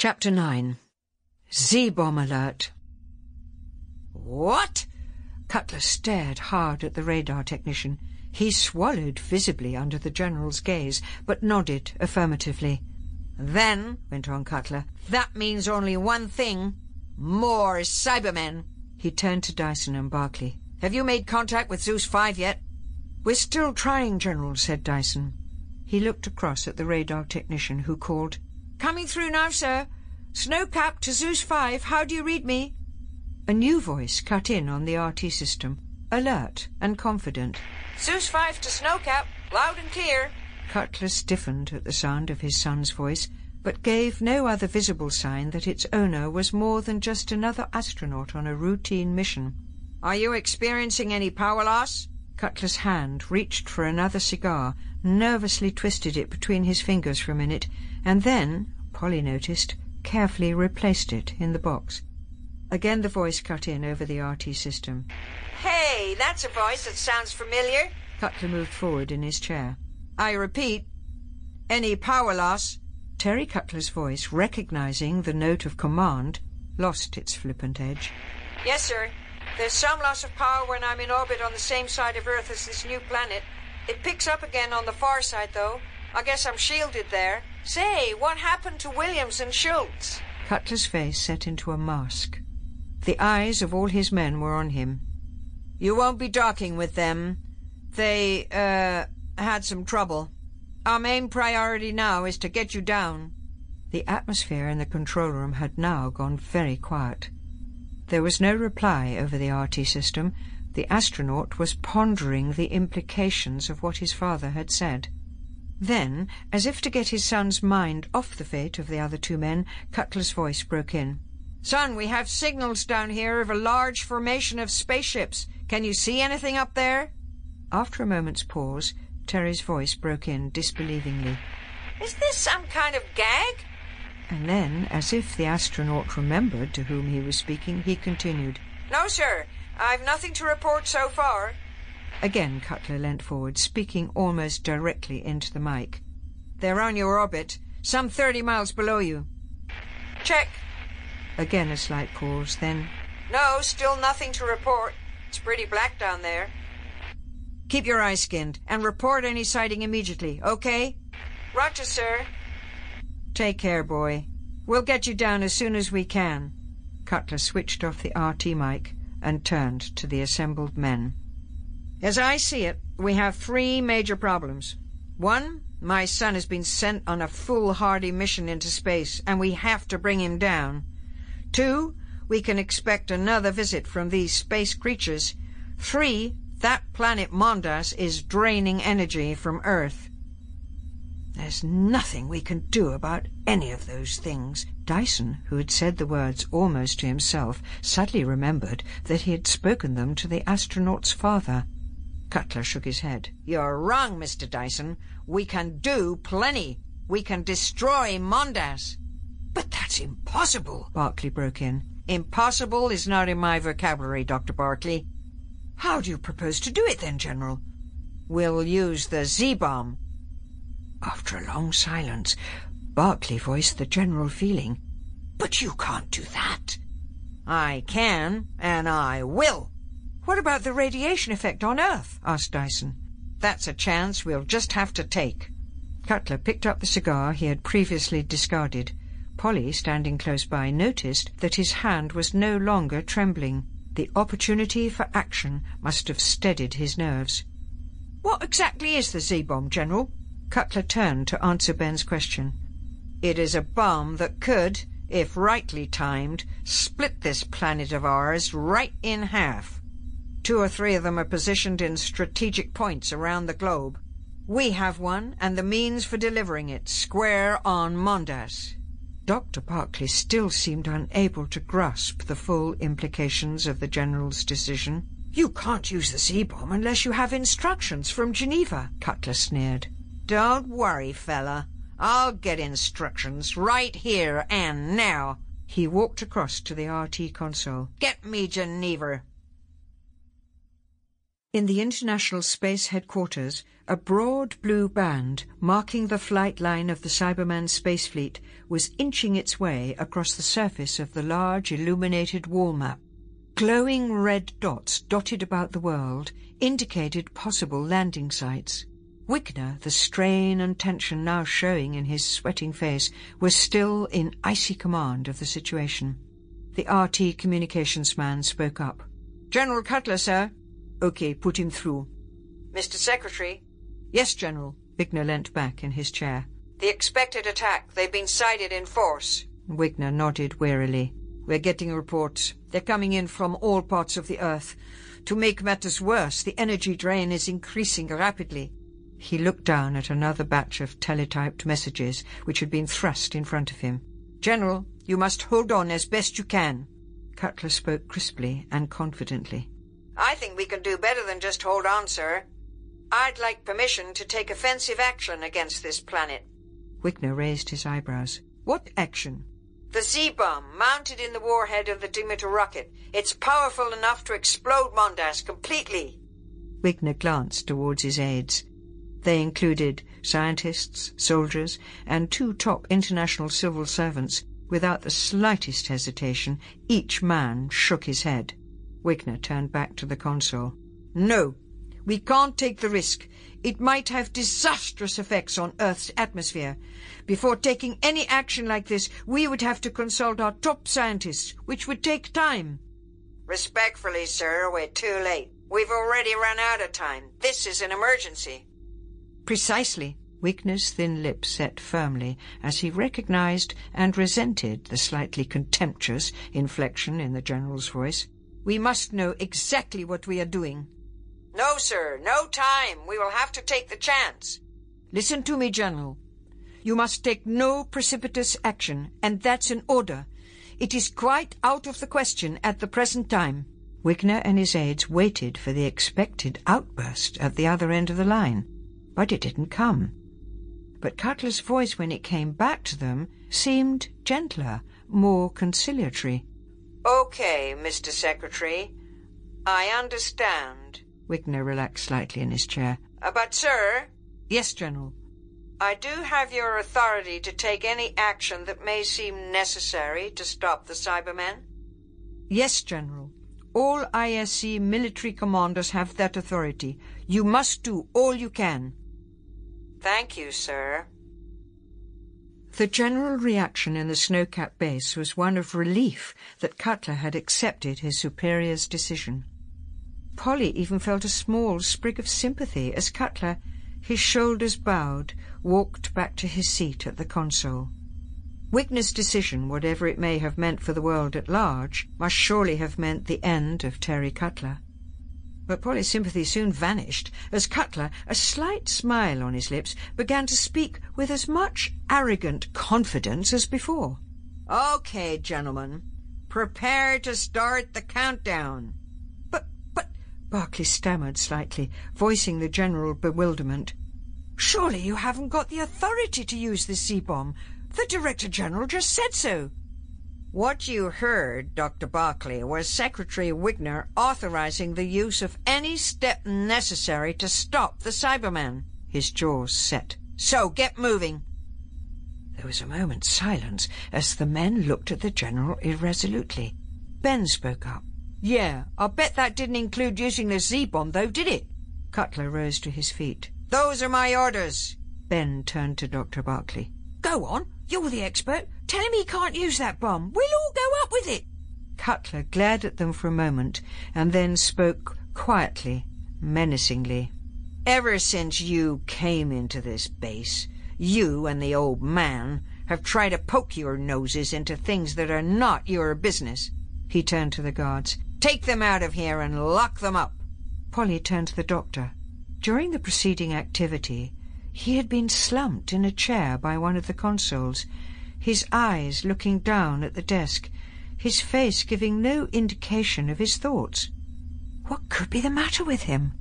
Chapter 9 Z-Bomb Alert What? Cutler stared hard at the radar technician. He swallowed visibly under the General's gaze, but nodded affirmatively. Then, went on Cutler, that means only one thing. More Cybermen. He turned to Dyson and Barclay. Have you made contact with Zeus 5 yet? We're still trying, General, said Dyson. He looked across at the radar technician, who called, Coming through now, sir. Snowcap to Zeus 5, how do you read me? A new voice cut in on the RT system, alert and confident. Zeus 5 to Snowcap, loud and clear. Cutler stiffened at the sound of his son's voice, but gave no other visible sign that its owner was more than just another astronaut on a routine mission. Are you experiencing any power loss? Cutler's hand reached for another cigar, nervously twisted it between his fingers for a minute, and then, Polly noticed, carefully replaced it in the box. Again the voice cut in over the RT system. Hey, that's a voice that sounds familiar. Cutler moved forward in his chair. I repeat, any power loss? Terry Cutler's voice, recognizing the note of command, lost its flippant edge. Yes, sir. There's some loss of power when I'm in orbit on the same side of Earth as this new planet. It picks up again on the far side, though. I guess I'm shielded there. Say, what happened to Williams and Schultz? Cutler's face set into a mask. The eyes of all his men were on him. You won't be docking with them. They, uh, had some trouble. Our main priority now is to get you down. The atmosphere in the control room had now gone very quiet. There was no reply over the RT system. The astronaut was pondering the implications of what his father had said. Then, as if to get his son's mind off the fate of the other two men, Cutler's voice broke in. Son, we have signals down here of a large formation of spaceships. Can you see anything up there? After a moment's pause, Terry's voice broke in disbelievingly. Is this some kind of gag? And then, as if the astronaut remembered to whom he was speaking, he continued. No, sir. I've nothing to report so far. Again Cutler leant forward, speaking almost directly into the mic. They're on your orbit, some thirty miles below you. Check. Again a slight pause, then... No, still nothing to report. It's pretty black down there. Keep your eyes skinned, and report any sighting immediately, okay? Roger, sir. Take care, boy. We'll get you down as soon as we can. Cutler switched off the RT mic and turned to the assembled men. As I see it, we have three major problems. One, my son has been sent on a foolhardy mission into space, and we have to bring him down. Two, we can expect another visit from these space creatures. Three, that planet Mondas is draining energy from Earth. There's nothing we can do about any of those things. Dyson, who had said the words almost to himself, suddenly remembered that he had spoken them to the astronaut's father. Cutler shook his head. You're wrong, Mr. Dyson. We can do plenty. We can destroy Mondas. But that's impossible, Barclay broke in. Impossible is not in my vocabulary, Dr. Barclay. How do you propose to do it then, General? We'll use the Z-bomb. After a long silence, Barclay voiced the general feeling. But you can't do that. I can, and I will. What about the radiation effect on Earth? asked Dyson. That's a chance we'll just have to take. Cutler picked up the cigar he had previously discarded. Polly, standing close by, noticed that his hand was no longer trembling. The opportunity for action must have steadied his nerves. What exactly is the Z-bomb, General? Cutler turned to answer Ben's question. It is a bomb that could, if rightly timed, split this planet of ours right in half. Two or three of them are positioned in strategic points around the globe. We have one and the means for delivering it square on Mondas. Dr. Barclay still seemed unable to grasp the full implications of the General's decision. You can't use the Z-bomb unless you have instructions from Geneva, Cutler sneered. Don't worry, fella. I'll get instructions right here and now. He walked across to the RT console. Get me Geneva. In the International Space Headquarters, a broad blue band marking the flight line of the Cyberman space fleet was inching its way across the surface of the large illuminated wall map. Glowing red dots dotted about the world indicated possible landing sites. Wigner, the strain and tension now showing in his sweating face, was still in icy command of the situation. The RT communications man spoke up. General Cutler, sir. OK, put him through. Mr. Secretary. Yes, General. Wigner leant back in his chair. The expected attack. They've been sighted in force. Wigner nodded wearily. We're getting reports. They're coming in from all parts of the Earth. To make matters worse, the energy drain is increasing rapidly. He looked down at another batch of teletyped messages which had been thrust in front of him. General, you must hold on as best you can. Cutler spoke crisply and confidently. I think we can do better than just hold on, sir. I'd like permission to take offensive action against this planet. Wigner raised his eyebrows. What action? The Z-bomb, mounted in the warhead of the Demeter rocket. It's powerful enough to explode Mondas completely. Wigner glanced towards his aides. They included scientists, soldiers, and two top international civil servants. Without the slightest hesitation, each man shook his head. Wigner turned back to the console. No, we can't take the risk. It might have disastrous effects on Earth's atmosphere. Before taking any action like this, we would have to consult our top scientists, which would take time. Respectfully, sir, we're too late. We've already run out of time. This is an emergency. Precisely. Wigner's thin lips set firmly as he recognized and resented the slightly contemptuous inflection in the General's voice. We must know exactly what we are doing. No, sir, no time. We will have to take the chance. Listen to me, General. You must take no precipitous action, and that's an order. It is quite out of the question at the present time. Wigner and his aides waited for the expected outburst at the other end of the line, but it didn't come. But Cutler's voice, when it came back to them, seemed gentler, more conciliatory. Okay, Mr. Secretary. I understand. Wigner relaxed slightly in his chair. Uh, but, sir... Yes, General. I do have your authority to take any action that may seem necessary to stop the Cybermen? Yes, General. All ISC military commanders have that authority. You must do all you can. Thank you, sir. The general reaction in the snow-capped base was one of relief that Cutler had accepted his superior's decision. Polly even felt a small sprig of sympathy as Cutler, his shoulders bowed, walked back to his seat at the console. Wigner's decision, whatever it may have meant for the world at large, must surely have meant the end of Terry Cutler. But Polly's sympathy soon vanished as Cutler, a slight smile on his lips, began to speak with as much arrogant confidence as before. Okay, gentlemen, prepare to start the countdown. But, but, Barclay stammered slightly, voicing the general bewilderment. Surely you haven't got the authority to use this Z-bomb. The Director General just said so. What you heard, Dr. Barclay, was Secretary Wigner authorizing the use of any step necessary to stop the Cyberman. His jaws set. So get moving. There was a moment's silence as the men looked at the General irresolutely. Ben spoke up. Yeah, I'll bet that didn't include using the Z-bomb, though, did it? Cutler rose to his feet. Those are my orders. Ben turned to Dr. Barclay. Go on, you're the expert. Tell him he can't use that bomb. We'll all go up with it. Cutler glared at them for a moment and then spoke quietly, menacingly. Ever since you came into this base, you and the old man have tried to poke your noses into things that are not your business. He turned to the guards. Take them out of here and lock them up. Polly turned to the doctor. During the preceding activity, he had been slumped in a chair by one of the consoles, his eyes looking down at the desk, his face giving no indication of his thoughts. What could be the matter with him?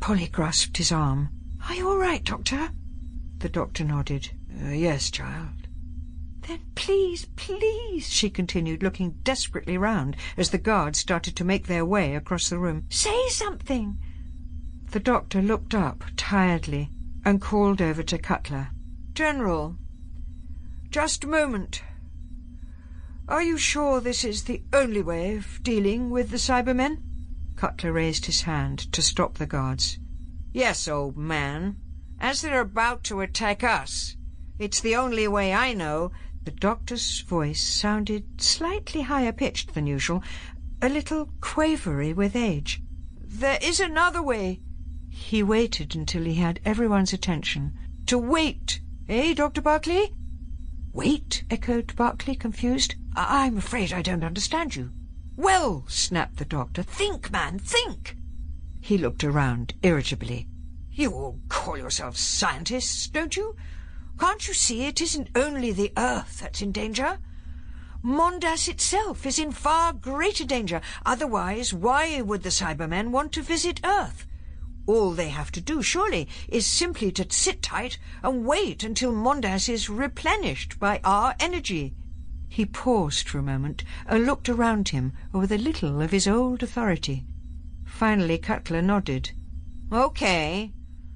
Polly grasped his arm. Are you all right, Doctor? The doctor nodded. Uh, yes, child. Then please, please, she continued, looking desperately round as the guards started to make their way across the room, say something. The doctor looked up tiredly and called over to Cutler. General, just a moment. Are you sure this is the only way of dealing with the Cybermen? Cutler raised his hand to stop the guards. Yes, old man. As they're about to attack us. It's the only way I know. The doctor's voice sounded slightly higher pitched than usual, a little quavery with age. There is another way. He waited until he had everyone's attention. To wait, eh, Dr. Barclay? Wait, echoed Barclay, confused. I- I'm afraid I don't understand you. Well, snapped the doctor, think, man, think. He looked around irritably. You all call yourselves scientists, don't you? Can't you see it isn't only the Earth that's in danger? Mondas itself is in far greater danger. Otherwise, why would the Cybermen want to visit Earth? All they have to do, surely, is simply to sit tight and wait until Mondas is replenished by our energy. He paused for a moment and looked around him with a little of his old authority. Finally Cutler nodded. Okay,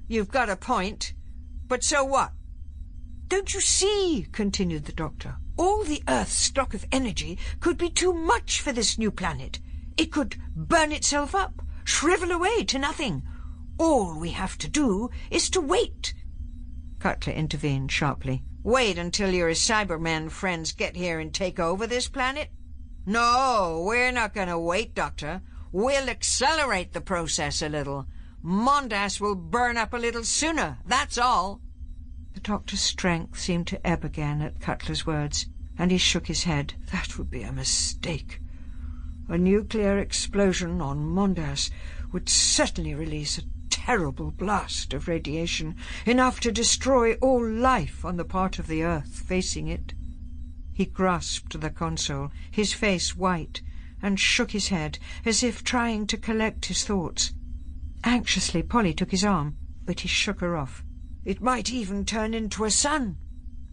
you've got a point. But so what? Don't you see, continued the doctor, all the Earth's stock of energy could be too much for this new planet. It could burn itself up, shrivel away to nothing. All we have to do is to wait. Cutler intervened sharply. Wait until your Cybermen friends get here and take over this planet? No, we're not going to wait, Doctor. We'll accelerate the process a little. Mondas will burn up a little sooner, that's all. The doctor's strength seemed to ebb again at Cutler's words, and he shook his head. That would be a mistake. A nuclear explosion on Mondas would certainly release a terrible blast of radiation, enough to destroy all life on the part of the Earth facing it. He grasped the console, his face white, and shook his head, as if trying to collect his thoughts. Anxiously, Polly took his arm, but he shook her off. It might even turn into a sun,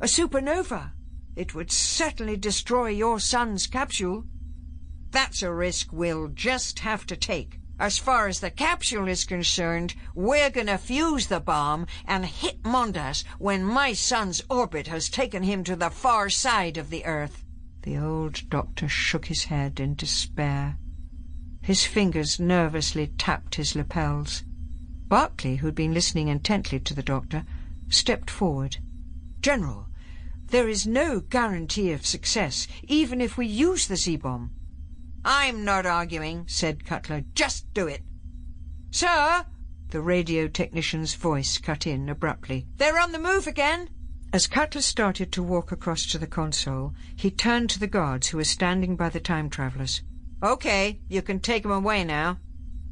a supernova. It would certainly destroy your son's capsule. That's a risk we'll just have to take. As far as the capsule is concerned, we're going to fuse the bomb and hit Mondas when my son's orbit has taken him to the far side of the Earth. The old doctor shook his head in despair. His fingers nervously tapped his lapels. Barclay, who'd been listening intently to the doctor, stepped forward. General, there is no guarantee of success, even if we use the Z-bomb. I'm not arguing, said Cutler. Just do it. Sir! The radio technician's voice cut in abruptly. They're on the move again. As Cutler started to walk across to the console, he turned to the guards who were standing by the time travellers. Okay, you can take take 'em away now.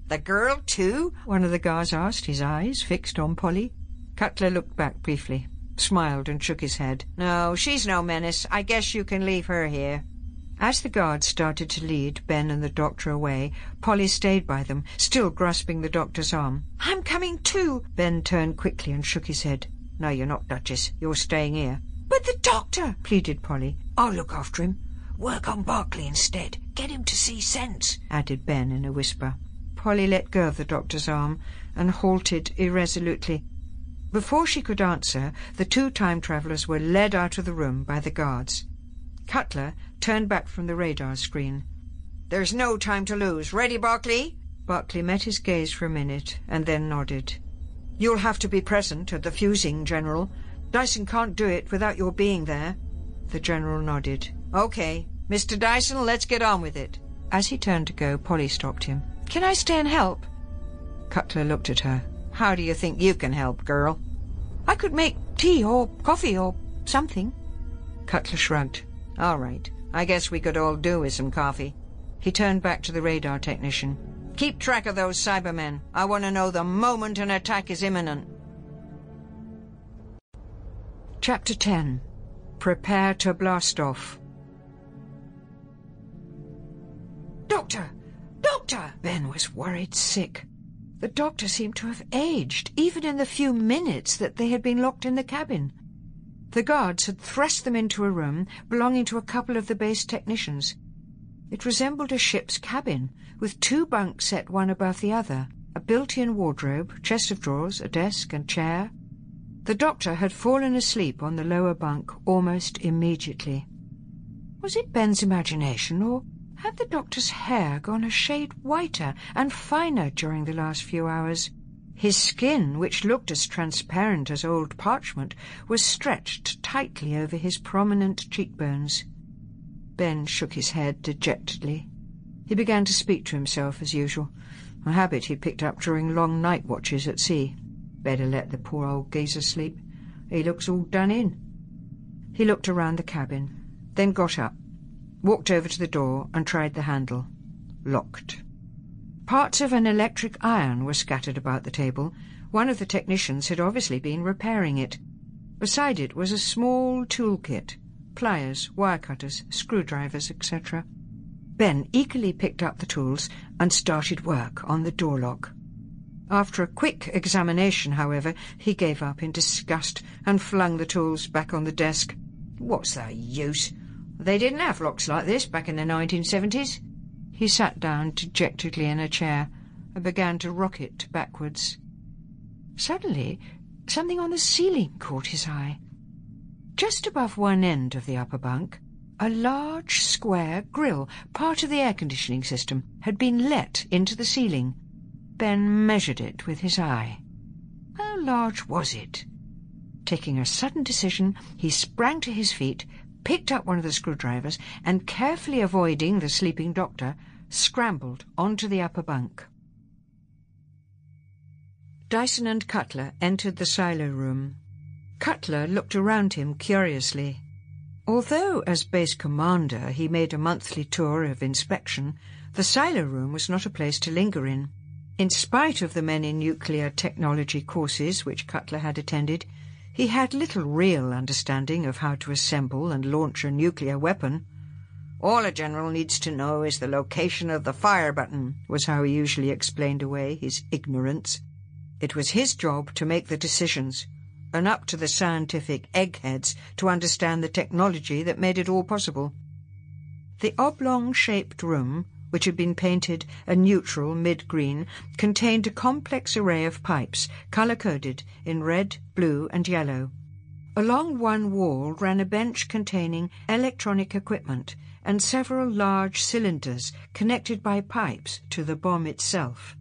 The girl, too? One of the guards asked, his eyes fixed on Polly. Cutler looked back briefly, smiled and shook his head. No, she's no menace. I guess you can leave her here. As the guards started to lead Ben and the doctor away, Polly stayed by them, still grasping the doctor's arm. I'm coming too. Ben turned quickly and shook his head. No, you're not, Duchess. You're staying here. But the doctor, pleaded Polly. I'll look after him. Work on Barclay instead. Get him to see sense, added Ben in a whisper. Polly let go of the doctor's arm and halted irresolutely. Before she could answer, the two time travellers were led out of the room by the guards. Cutler turned back from the radar screen. There's no time to lose. Ready, Barclay? Barclay met his gaze for a minute and then nodded. You'll have to be present at the fusing, General. Dyson can't do it without your being there. The General nodded. Okay. Mr. Dyson, let's get on with it. As he turned to go, Polly stopped him. Can I stay and help? Cutler looked at her. How do you think you can help, girl? I could make tea or coffee or something. Cutler shrugged. All right. I guess we could all do with some coffee. He turned back to the radar technician. Keep track of those Cybermen. I want to know the moment an attack is imminent. Chapter 10 Prepare to blast off. Doctor! Doctor! Ben was worried sick. The doctor seemed to have aged, even in the few minutes that they had been locked in the cabin. The guards had thrust them into a room belonging to a couple of the base technicians. It resembled a ship's cabin, with two bunks set one above the other, a built-in wardrobe, chest of drawers, a desk and chair. The doctor had fallen asleep on the lower bunk almost immediately. Was it Ben's imagination, or had the doctor's hair gone a shade whiter and finer during the last few hours? His skin, which looked as transparent as old parchment, was stretched tightly over his prominent cheekbones. Ben shook his head dejectedly. He began to speak to himself as usual, a habit he'd picked up during long night watches at sea. Better let the poor old geezer sleep. He looks all done in. He looked around the cabin, then got up, walked over to the door and tried the handle. Locked. Parts of an electric iron were scattered about the table. One of the technicians had obviously been repairing it. Beside it was a small toolkit, pliers, wire cutters, screwdrivers, etc. Ben eagerly picked up the tools and started work on the door lock. After a quick examination, however, he gave up in disgust and flung the tools back on the desk. What's the use? They didn't have locks like this back in the 1970s. He sat down dejectedly in a chair and began to rock it backwards. Suddenly, something on the ceiling caught his eye. Just above one end of the upper bunk, a large square grill, part of the air conditioning system, had been let into the ceiling. Ben measured it with his eye. How large was it? Taking a sudden decision, he sprang to his feet, picked up one of the screwdrivers, and carefully avoiding the sleeping doctor, scrambled onto the upper bunk. Dyson and Cutler entered the silo room. Cutler looked around him curiously. Although, as base commander, he made a monthly tour of inspection, the silo room was not a place to linger in. In spite of the in nuclear technology courses which Cutler had attended, he had little real understanding of how to assemble and launch a nuclear weapon. All a general needs to know is the location of the fire button, was how he usually explained away his ignorance. It was his job to make the decisions, and up to the scientific eggheads to understand the technology that made it all possible. The oblong-shaped room which had been painted a neutral mid-green, contained a complex array of pipes, colour-coded in red, blue and yellow. Along one wall ran a bench containing electronic equipment and several large cylinders connected by pipes to the bomb itself.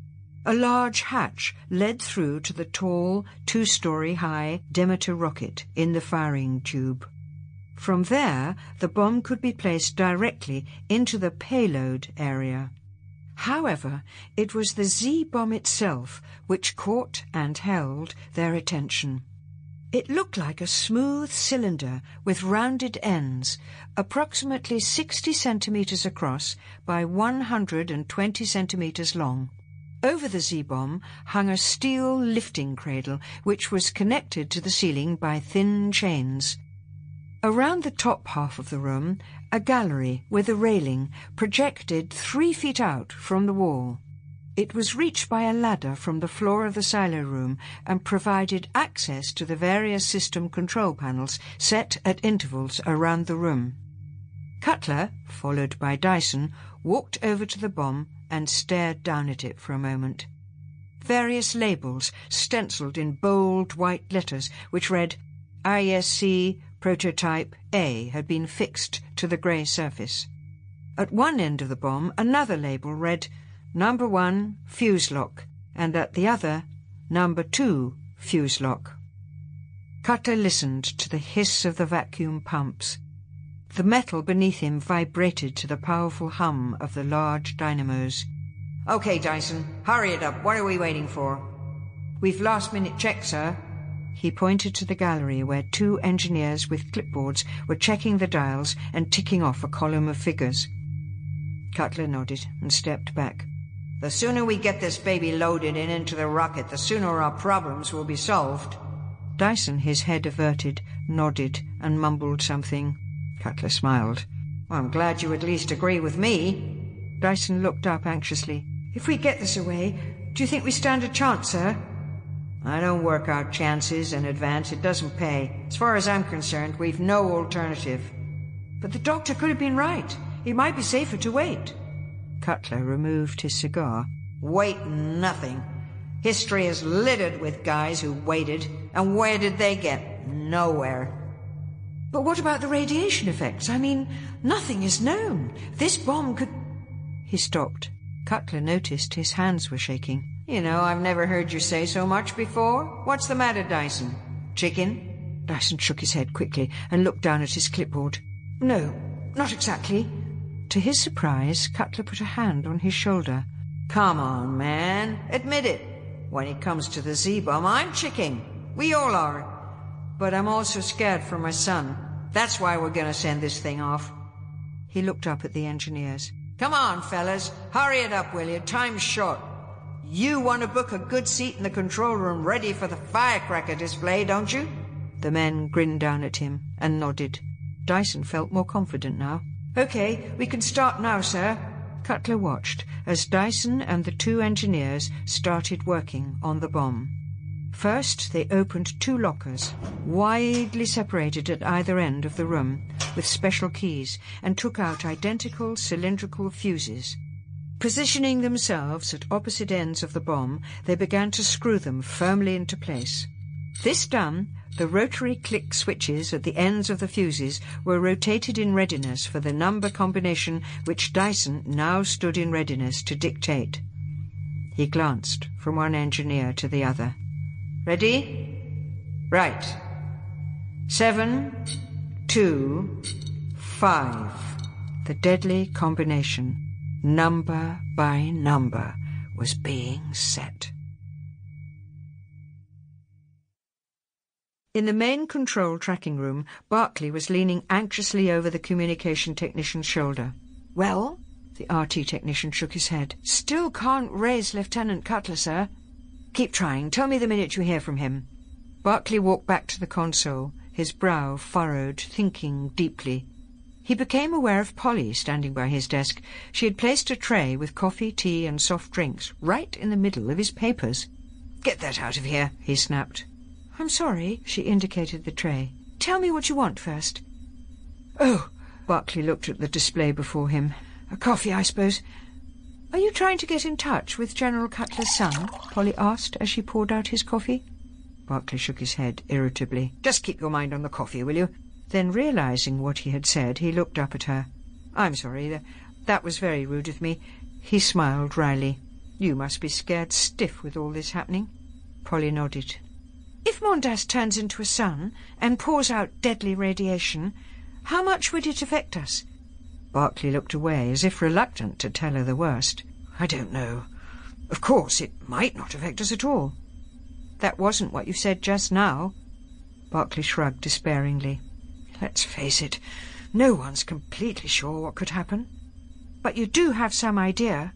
A large hatch led through to the tall, two-story high Demeter rocket in the firing tube. From there, the bomb could be placed directly into the payload area. However, it was the Z-bomb itself which caught and held their attention. It looked like a smooth cylinder with rounded ends, approximately 60 centimeters across by 120 centimeters long. Over the Z-bomb hung a steel lifting cradle which was connected to the ceiling by thin chains. Around the top half of the room, a gallery with a railing projected three feet out from the wall. It was reached by a ladder from the floor of the silo room and provided access to the various system control panels set at intervals around the room. Cutler, followed by Dyson, walked over to the bomb and stared down at it for a moment. Various labels, stenciled in bold white letters, which read ISC Prototype A had been fixed to the grey surface. At one end of the bomb, another label read Number 1 Fuse Lock, and at the other, Number 2 Fuse Lock. Cutler listened to the hiss of the vacuum pumps. The metal beneath him vibrated to the powerful hum of the large dynamos. OK, Dyson, hurry it up. What are we waiting for? We've last minute check, sir, he pointed to the gallery where two engineers with clipboards were checking the dials and ticking off a column of figures. Cutler nodded and stepped back. The sooner we get this baby loaded and into the rocket, the sooner our problems will be solved. Dyson, his head averted, nodded and mumbled something. Cutler smiled. Well, I'm glad you at least agree with me. Dyson looked up anxiously. If we get this away, do you think we stand a chance, sir? I don't work out chances in advance. It doesn't pay. As far as I'm concerned, we've no alternative. But the doctor could have been right. It might be safer to wait. Cutler removed his cigar. Wait nothing. History is littered with guys who waited, and where did they get? Nowhere. But what about the radiation effects? I mean, nothing is known. This bomb could... He stopped. Cutler noticed his hands were shaking. You know, I've never heard you say so much before. What's the matter, Dyson? Chicken? Dyson shook his head quickly and looked down at his clipboard. No, not exactly. To his surprise, Cutler put a hand on his shoulder. Come on, man. Admit it. When it comes to the Z-bomb, I'm chicken. We all are. But I'm also scared for my son. That's why we're gonna send this thing off. He looked up at the engineers. Come on, fellas. Hurry it up, will you? Time's short. You want to book a good seat in the control room ready for the firecracker display, don't you? The men grinned down at him and nodded. Dyson felt more confident now. Okay, we can start now, sir. Cutler watched as Dyson and the two engineers started working on the bomb. First, they opened two lockers, widely separated at either end of the room, with special keys, and took out identical cylindrical fuses. Positioning themselves at opposite ends of the bomb, they began to screw them firmly into place. This done, the rotary click switches at the ends of the fuses were rotated in readiness for the number combination which Dyson now stood in readiness to dictate. He glanced from one engineer to the other. Ready? Right. Seven, two, five. The deadly combination number by number, was being set. In the main control tracking room, Barclay was leaning anxiously over the communication technician's shoulder. Well? The RT technician shook his head. Still can't raise Lieutenant Cutler, sir. Keep trying. Tell me the minute you hear from him. Barclay walked back to the console, his brow furrowed, thinking deeply. He became aware of Polly standing by his desk. She had placed a tray with coffee, tea, and soft drinks right in the middle of his papers. Get that out of here, he snapped. I'm sorry, she indicated the tray. Tell me what you want first. Oh, Barclay looked at the display before him. A coffee, I suppose. Are you trying to get in touch with General Cutler's son? Polly asked as she poured out his coffee. Barclay shook his head irritably. Just keep your mind on the coffee, will you? Then, realizing what he had said, he looked up at her. I'm sorry, that was very rude of me. He smiled wryly. You must be scared stiff with all this happening. Polly nodded. If Mondas turns into a sun and pours out deadly radiation, how much would it affect us? Barclay looked away, as if reluctant to tell her the worst. I don't know. Of course, it might not affect us at all. That wasn't what you said just now. Barclay shrugged despairingly. Let's face it, no one's completely sure what could happen. But you do have some idea.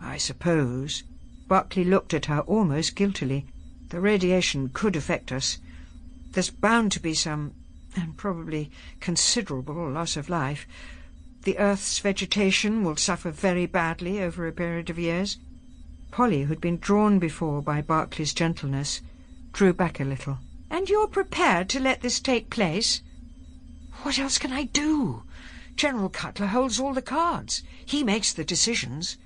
I suppose. Barclay looked at her almost guiltily. The radiation could affect us. There's bound to be some, and probably considerable, loss of life. The Earth's vegetation will suffer very badly over a period of years. Polly, who'd been drawn before by Barclay's gentleness, drew back a little. And you're prepared to let this take place? What else can I do? General Cutler holds all the cards. He makes the decisions.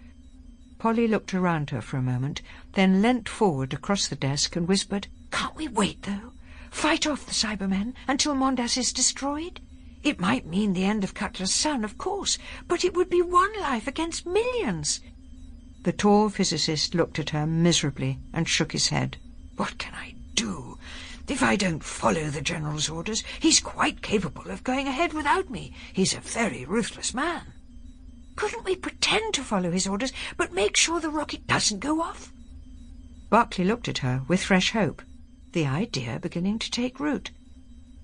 Polly looked around her for a moment, then leant forward across the desk and whispered, Can't we wait, though? Fight off the Cybermen until Mondas is destroyed? It might mean the end of Cutler's son, of course, but it would be one life against millions. The tall physicist looked at her miserably and shook his head. What can I do? If I don't follow the General's orders, he's quite capable of going ahead without me. He's a very ruthless man. Couldn't we pretend to follow his orders, but make sure the rocket doesn't go off? Barclay looked at her with fresh hope, the idea beginning to take root.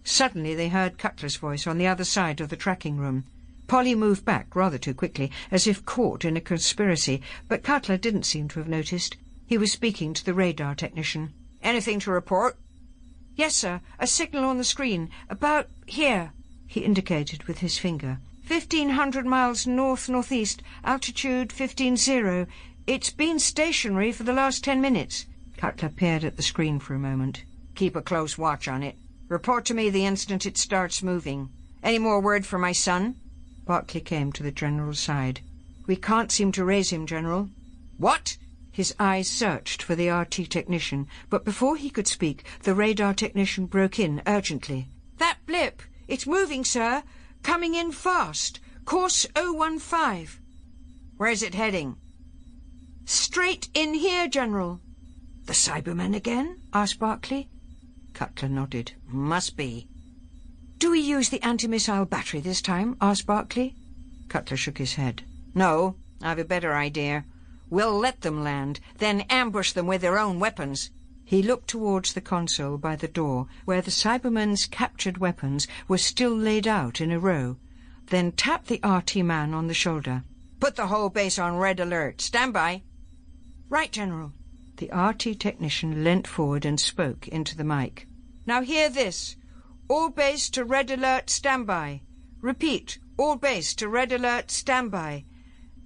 Suddenly they heard Cutler's voice on the other side of the tracking room. Polly moved back rather too quickly, as if caught in a conspiracy, but Cutler didn't seem to have noticed. He was speaking to the radar technician. Anything to report? Yes, sir. A signal on the screen. About here. He indicated with his finger. Fifteen hundred miles north-northeast. Altitude fifteen zero. It's been stationary for the last ten minutes. Cutler peered at the screen for a moment. Keep a close watch on it. Report to me the instant it starts moving. Any more word for my son? Barclay came to the General's side. We can't seem to raise him, General. What? His eyes searched for the RT technician, but before he could speak, the radar technician broke in urgently. That blip! It's moving, sir! Coming in fast! Course 015. Where's it heading? Straight in here, General. The Cybermen again? asked Barclay. Cutler nodded. Must be. Do we use the anti-missile battery this time? asked Barclay. Cutler shook his head. No, I've a better idea. We'll let them land, then ambush them with their own weapons. He looked towards the console by the door, where the Cybermen's captured weapons were still laid out in a row, then tapped the RT man on the shoulder. Put the whole base on red alert. Stand by. Right, General. The RT technician leant forward and spoke into the mic. Now hear this. All base to red alert standby. Repeat, all base to red alert standby.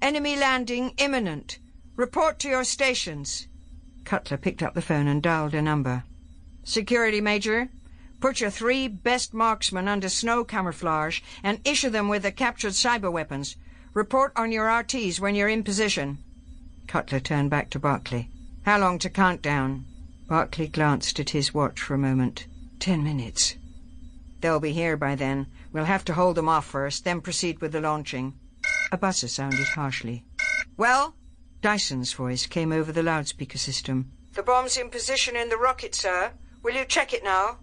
Enemy landing imminent. Report to your stations. Cutler picked up the phone and dialed a number. Security Major, put your three best marksmen under snow camouflage and issue them with the captured cyber weapons. Report on your RTs when you're in position. Cutler turned back to Barclay. How long to count down? Barclay glanced at his watch for a moment. Ten minutes. They'll be here by then. We'll have to hold them off first, then proceed with the launching. A buzzer sounded harshly. Well? Dyson's voice came over the loudspeaker system. The bomb's in position in the rocket, sir. Will you check it now?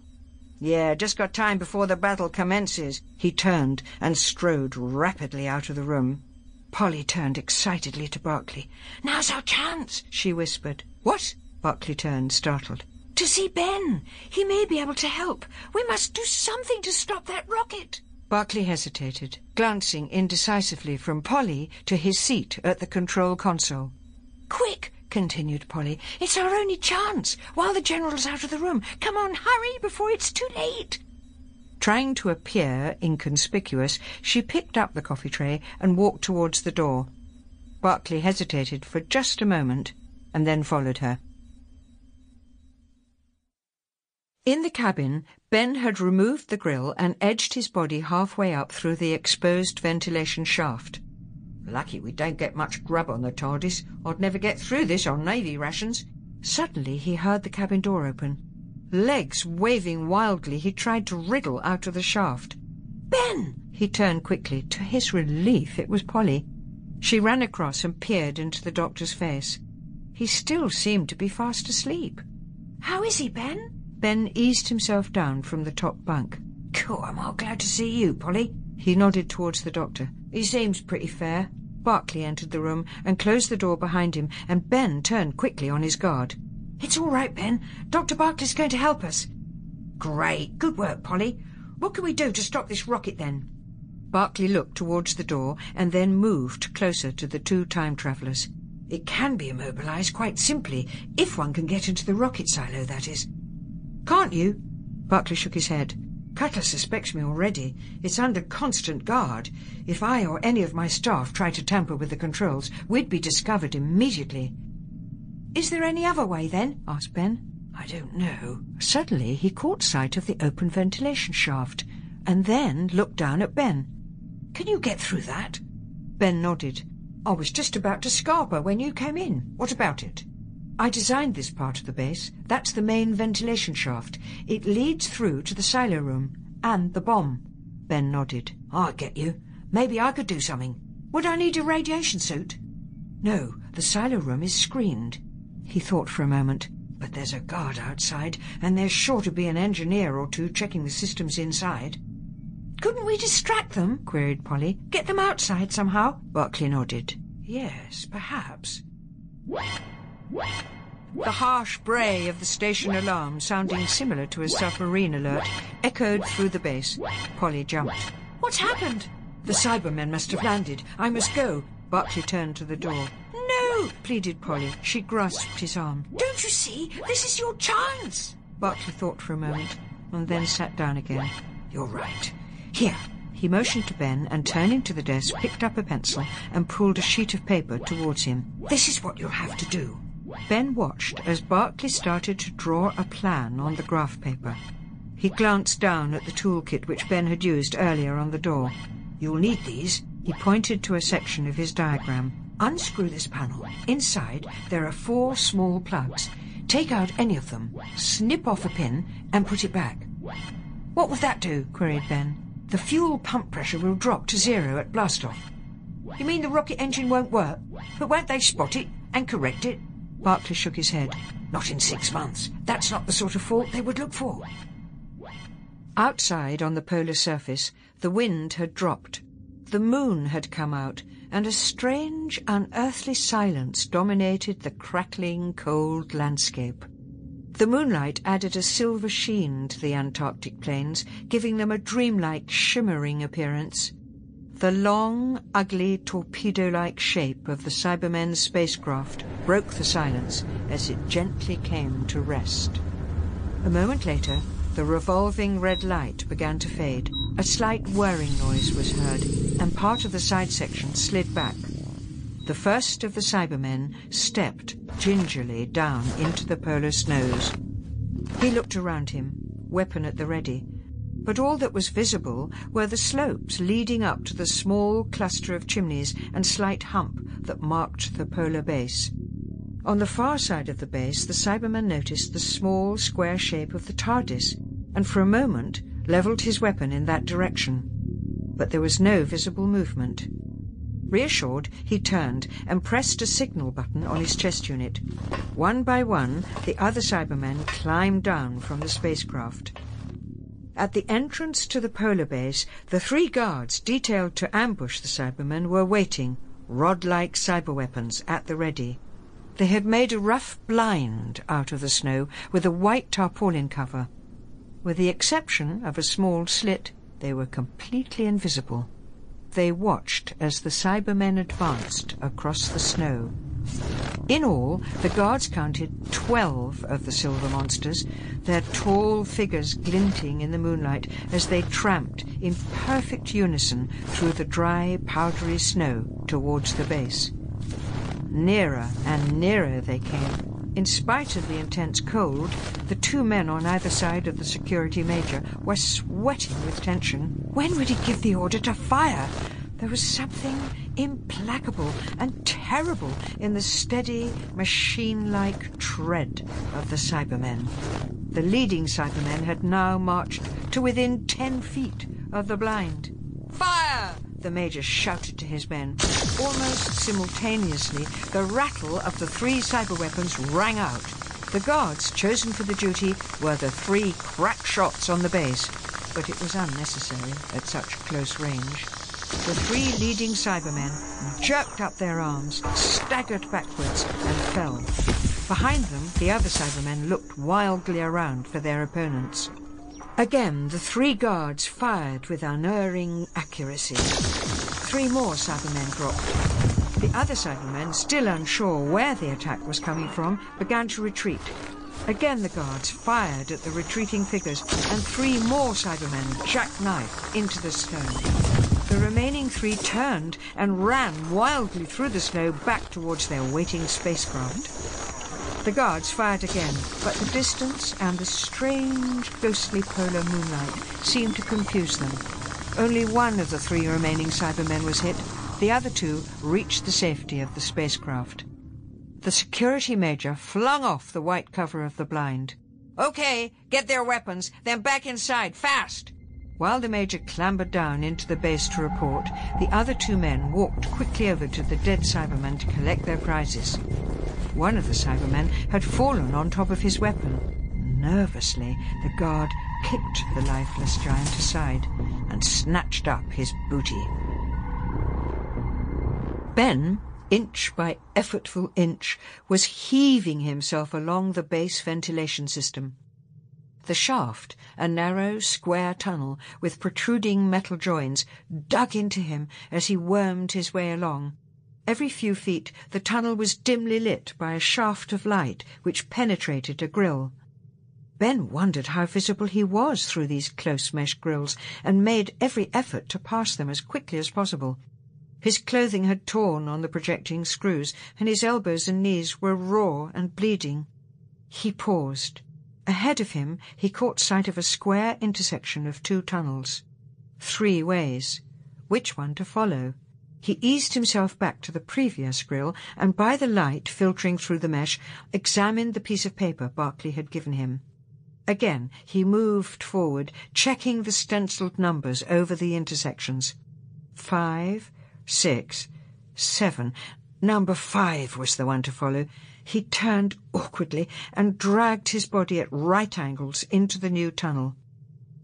Yeah, just got time before the battle commences. He turned and strode rapidly out of the room. Polly turned excitedly to Barclay. Now's our chance, she whispered. What? Barclay turned, startled. To see Ben. He may be able to help. We must do something to stop that rocket. Barclay hesitated, glancing indecisively from Polly to his seat at the control console. Quick, continued Polly. It's our only chance, while the General's out of the room. Come on, hurry, before it's too late. Trying to appear inconspicuous, she picked up the coffee tray and walked towards the door. Barclay hesitated for just a moment and then followed her. In the cabin, Ben had removed the grill and edged his body halfway up through the exposed ventilation shaft. Lucky we don't get much grub on the TARDIS. I'd never get through this on Navy rations. Suddenly he heard the cabin door open. Legs waving wildly, he tried to wriggle out of the shaft. Ben! He turned quickly. To his relief, it was Polly. She ran across and peered into the doctor's face. He still seemed to be fast asleep. How is he, Ben? Ben eased himself down from the top bunk. Cool, I'm all glad to see you, Polly. He nodded towards the doctor. He seems pretty fair. Barclay entered the room and closed the door behind him, and Ben turned quickly on his guard. It's all right, Ben. Dr. Barclay's going to help us. Great. Good work, Polly. What can we do to stop this rocket, then? Barclay looked towards the door and then moved closer to the two time travellers. It can be immobilized quite simply, if one can get into the rocket silo, that is. Can't you? Barclay shook his head. Cutler suspects me already. It's under constant guard. If I or any of my staff try to tamper with the controls, we'd be discovered immediately. Is there any other way, then? asked Ben. I don't know. Suddenly he caught sight of the open ventilation shaft, and then looked down at Ben. Can you get through that? Ben nodded. I was just about to scarper when you came in. What about it? I designed this part of the base. That's the main ventilation shaft. It leads through to the silo room. And the bomb. Ben nodded. I get you. Maybe I could do something. Would I need a radiation suit? No, the silo room is screened. He thought for a moment. But there's a guard outside, and there's sure to be an engineer or two checking the systems inside. Couldn't we distract them? queried Polly. Get them outside somehow? Barclay nodded. Yes, perhaps. The harsh bray of the station alarm, sounding similar to a submarine alert, echoed through the base. Polly jumped. What's happened? The Cybermen must have landed. I must go. Barclay turned to the door. No, pleaded Polly. She grasped his arm. Don't you see? This is your chance. Barclay thought for a moment and then sat down again. You're right. Here. He motioned to Ben and, turning to the desk, picked up a pencil and pulled a sheet of paper towards him. This is what you'll have to do. Ben watched as Barclay started to draw a plan on the graph paper. He glanced down at the toolkit which Ben had used earlier on the door. You'll need these. He pointed to a section of his diagram. Unscrew this panel. Inside, there are four small plugs. Take out any of them, snip off a pin, and put it back. What will that do? queried Ben. The fuel pump pressure will drop to zero at blastoff. You mean the rocket engine won't work? But won't they spot it and correct it? Barclay shook his head. Not in six months. That's not the sort of fault they would look for. Outside on the polar surface, the wind had dropped. The moon had come out, and a strange, unearthly silence dominated the crackling, cold landscape. The moonlight added a silver sheen to the Antarctic plains, giving them a dreamlike, shimmering appearance. The long, ugly, torpedo-like shape of the Cybermen's spacecraft broke the silence as it gently came to rest. A moment later, the revolving red light began to fade. A slight whirring noise was heard, and part of the side section slid back. The first of the Cybermen stepped gingerly down into the polar snows. He looked around him, weapon at the ready, but all that was visible were the slopes leading up to the small cluster of chimneys and slight hump that marked the polar base. On the far side of the base, the Cyberman noticed the small, square shape of the TARDIS, and for a moment levelled his weapon in that direction. But there was no visible movement. Reassured, he turned and pressed a signal button on his chest unit. One by one, the other Cybermen climbed down from the spacecraft. At the entrance to the polar base, the three guards detailed to ambush the Cybermen were waiting, rod-like cyber weapons at the ready. They had made a rough blind out of the snow with a white tarpaulin cover. With the exception of a small slit, they were completely invisible. They watched as the Cybermen advanced across the snow. In all, the guards counted twelve of the silver monsters, their tall figures glinting in the moonlight as they tramped in perfect unison through the dry, powdery snow towards the base. Nearer and nearer they came. In spite of the intense cold, the two men on either side of the security major were sweating with tension. When would he give the order to fire? There was something implacable and terrible in the steady, machine-like tread of the Cybermen. The leading Cybermen had now marched to within ten feet of the blind. The Major shouted to his men. Almost simultaneously, the rattle of the three cyber weapons rang out. The guards chosen for the duty were the three crack shots on the base, but it was unnecessary at such close range. The three leading Cybermen jerked up their arms, staggered backwards, and fell. Behind them, the other Cybermen looked wildly around for their opponents. Again, the three guards fired with unerring accuracy. Three more Cybermen dropped. The other Cybermen, still unsure where the attack was coming from, began to retreat. Again the guards fired at the retreating figures, and three more Cybermen jackknifed into the snow. The remaining three turned and ran wildly through the snow back towards their waiting spacecraft. The guards fired again, but the distance and the strange, ghostly polar moonlight seemed to confuse them. Only one of the three remaining Cybermen was hit. The other two reached the safety of the spacecraft. The security major flung off the white cover of the blind. Okay, get their weapons, then back inside, fast! While the Major clambered down into the base to report, the other two men walked quickly over to the dead Cybermen to collect their prizes. One of the Cybermen had fallen on top of his weapon. Nervously, the guard kicked the lifeless giant aside and snatched up his booty. Ben, inch by effortful inch, was heaving himself along the base ventilation system. The shaft, a narrow, square tunnel with protruding metal joins, dug into him as he wormed his way along. Every few feet the tunnel was dimly lit by a shaft of light which penetrated a grill. Ben wondered how visible he was through these close mesh grills and made every effort to pass them as quickly as possible. His clothing had torn on the projecting screws, and his elbows and knees were raw and bleeding. He paused. Ahead of him he caught sight of a square intersection of two tunnels. Three ways. Which one to follow? He eased himself back to the previous grill and by the light filtering through the mesh examined the piece of paper Barclay had given him. Again he moved forward, checking the stenciled numbers over the intersections. Five, six, seven. Number five was the one to follow. He turned awkwardly and dragged his body at right angles into the new tunnel.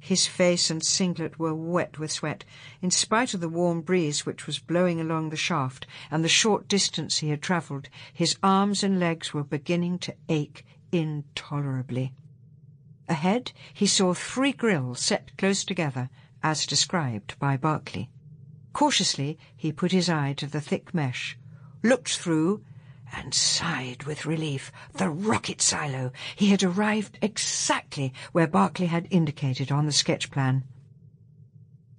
His face and singlet were wet with sweat, in spite of the warm breeze which was blowing along the shaft and the short distance he had travelled. His arms and legs were beginning to ache intolerably. Ahead he saw three grills set close together, as described by Barclay. Cautiously he put his eye to the thick mesh, looked through, and sighed with relief. The rocket silo! He had arrived exactly where Barclay had indicated on the sketch plan.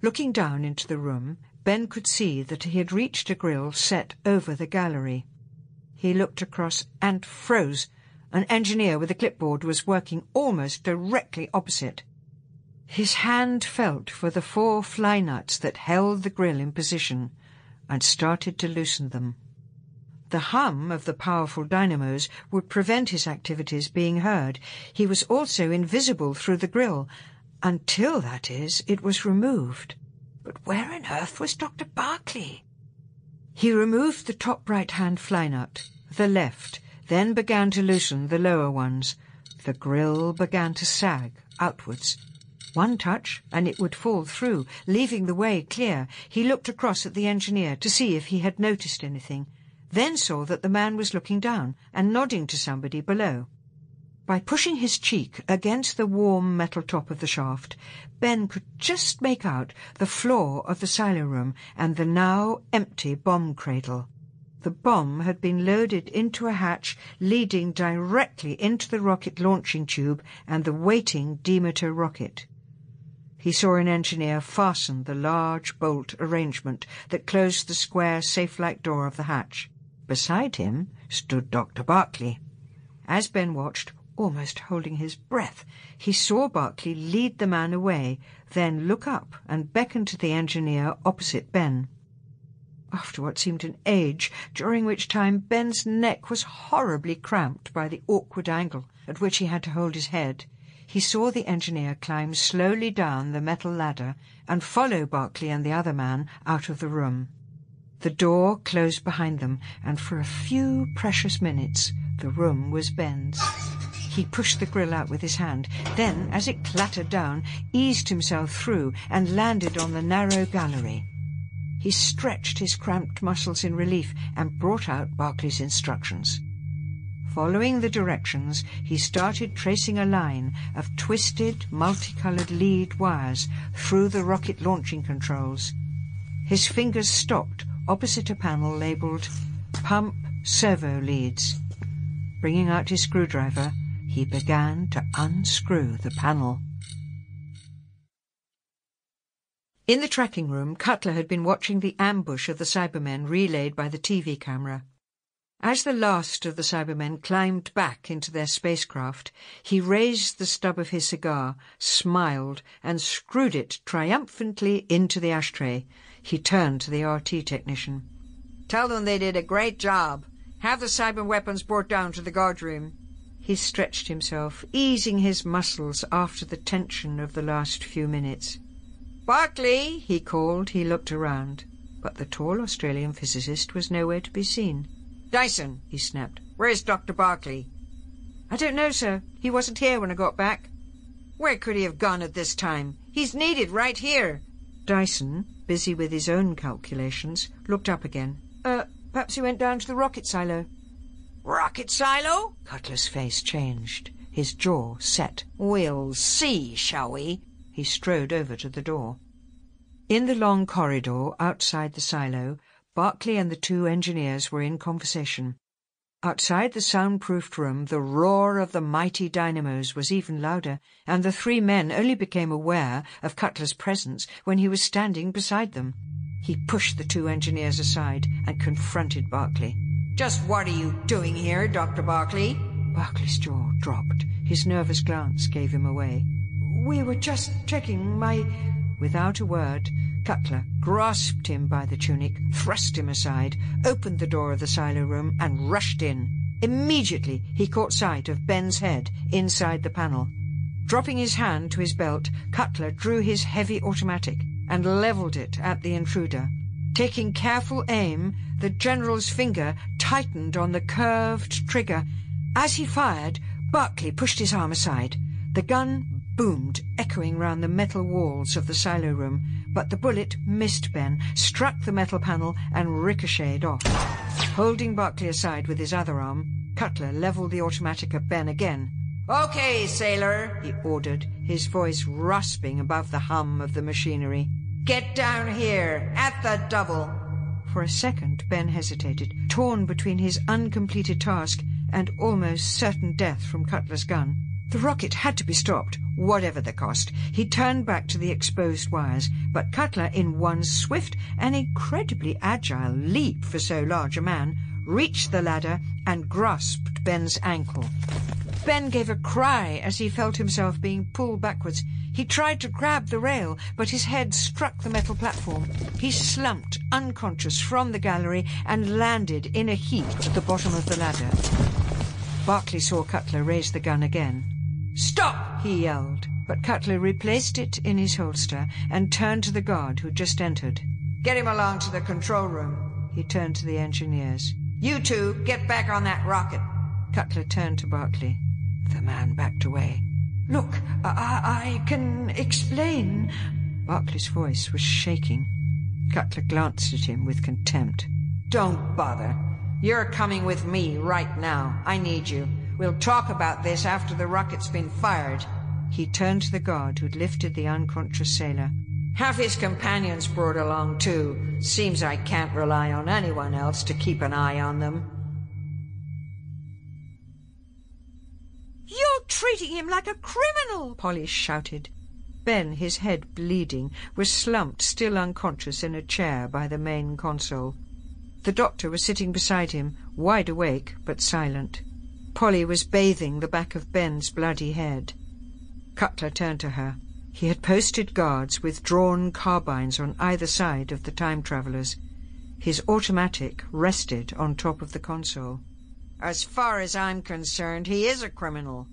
Looking down into the room, Ben could see that he had reached a grill set over the gallery. He looked across and froze. An engineer with a clipboard was working almost directly opposite. His hand felt for the four fly nuts that held the grill in position and started to loosen them. The hum of the powerful dynamos would prevent his activities being heard. He was also invisible through the grill, until, that is, it was removed. But where on earth was Dr. Barclay? He removed the top right-hand fly nut, the left, then began to loosen the lower ones. The grill began to sag outwards. One touch, and it would fall through, leaving the way clear. He looked across at the engineer to see if he had noticed anything, then saw that the man was looking down and nodding to somebody below. By pushing his cheek against the warm metal top of the shaft, Ben could just make out the floor of the silo room and the now empty bomb cradle. The bomb had been loaded into a hatch leading directly into the rocket launching tube and the waiting Demeter rocket. He saw an engineer fasten the large bolt arrangement that closed the square safe-like door of the hatch. Beside him stood Dr. Barclay. As Ben watched, almost holding his breath, he saw Barclay lead the man away, then look up and beckon to the engineer opposite Ben. After what seemed an age, during which time Ben's neck was horribly cramped by the awkward angle at which he had to hold his head, he saw the engineer climb slowly down the metal ladder and follow Barclay and the other man out of the room. The door closed behind them, and for a few precious minutes the room was Ben's. He pushed the grill out with his hand, then, as it clattered down, eased himself through and landed on the narrow gallery. He stretched his cramped muscles in relief and brought out Barclay's instructions. Following the directions, he started tracing a line of twisted, multicolored lead wires through the rocket launching controls. His fingers stopped opposite a panel labelled Pump Servo Leads. Bringing out his screwdriver, he began to unscrew the panel. In the tracking room, Cutler had been watching the ambush of the Cybermen relayed by the TV camera. As the last of the Cybermen climbed back into their spacecraft, he raised the stub of his cigar, smiled, and screwed it triumphantly into the ashtray. He turned to the RT technician. Tell them they did a great job. Have the cyber weapons brought down to the guardroom. He stretched himself, easing his muscles after the tension of the last few minutes. Barclay, he called. He looked around, but the tall Australian physicist was nowhere to be seen. Dyson, he snapped. Where's Dr. Barclay? I don't know, sir. He wasn't here when I got back. Where could he have gone at this time? He's needed right here. Dyson, busy with his own calculations, looked up again. Uh, perhaps he went down to the rocket silo. Rocket silo? Cutler's face changed. His jaw set. We'll see, shall we? He strode over to the door. In the long corridor outside the silo, Barclay and the two engineers were in conversation. Outside the soundproofed room, the roar of the mighty dynamos was even louder, and the three men only became aware of Cutler's presence when he was standing beside them. He pushed the two engineers aside and confronted Barclay. Just what are you doing here, Dr. Barclay? Barclay's jaw dropped. His nervous glance gave him away. We were just checking my... Without a word, Cutler grasped him by the tunic, thrust him aside, opened the door of the silo room, and rushed in. Immediately he caught sight of Ben's head inside the panel. Dropping his hand to his belt, Cutler drew his heavy automatic and levelled it at the intruder. Taking careful aim, the general's finger tightened on the curved trigger. As he fired, Barclay pushed his arm aside. The gun boomed, echoing round the metal walls of the silo room, but the bullet missed Ben, struck the metal panel, and ricocheted off. Holding Barclay aside with his other arm, Cutler levelled the automatic at Ben again. Okay, sailor, he ordered, his voice rasping above the hum of the machinery. Get down here, at the double. For a second, Ben hesitated, torn between his uncompleted task and almost certain death from Cutler's gun. The rocket had to be stopped, whatever the cost. He turned back to the exposed wires, but Cutler, in one swift and incredibly agile leap for so large a man, reached the ladder and grasped Ben's ankle. Ben gave a cry as he felt himself being pulled backwards. He tried to grab the rail, but his head struck the metal platform. He slumped, unconscious, from the gallery and landed in a heap at the bottom of the ladder. Barclay saw Cutler raise the gun again. Stop! he yelled, but Cutler replaced it in his holster and turned to the guard who just entered. Get him along to the control room. He turned to the engineers. You two, get back on that rocket. Cutler turned to Barclay. The man backed away. Look, I, I can explain. Barclay's voice was shaking. Cutler glanced at him with contempt. Don't bother. You're coming with me right now. I need you. We'll talk about this after the rocket's been fired. He turned to the guard who'd lifted the unconscious sailor. Have his companions brought along, too. Seems I can't rely on anyone else to keep an eye on them. You're treating him like a criminal, Polly shouted. Ben, his head bleeding, was slumped, still unconscious, in a chair by the main console. The doctor was sitting beside him, wide awake but silent. Polly was bathing the back of Ben's bloody head. Cutler turned to her. He had posted guards with drawn carbines on either side of the time travellers. His automatic rested on top of the console. As far as I'm concerned, he is a criminal.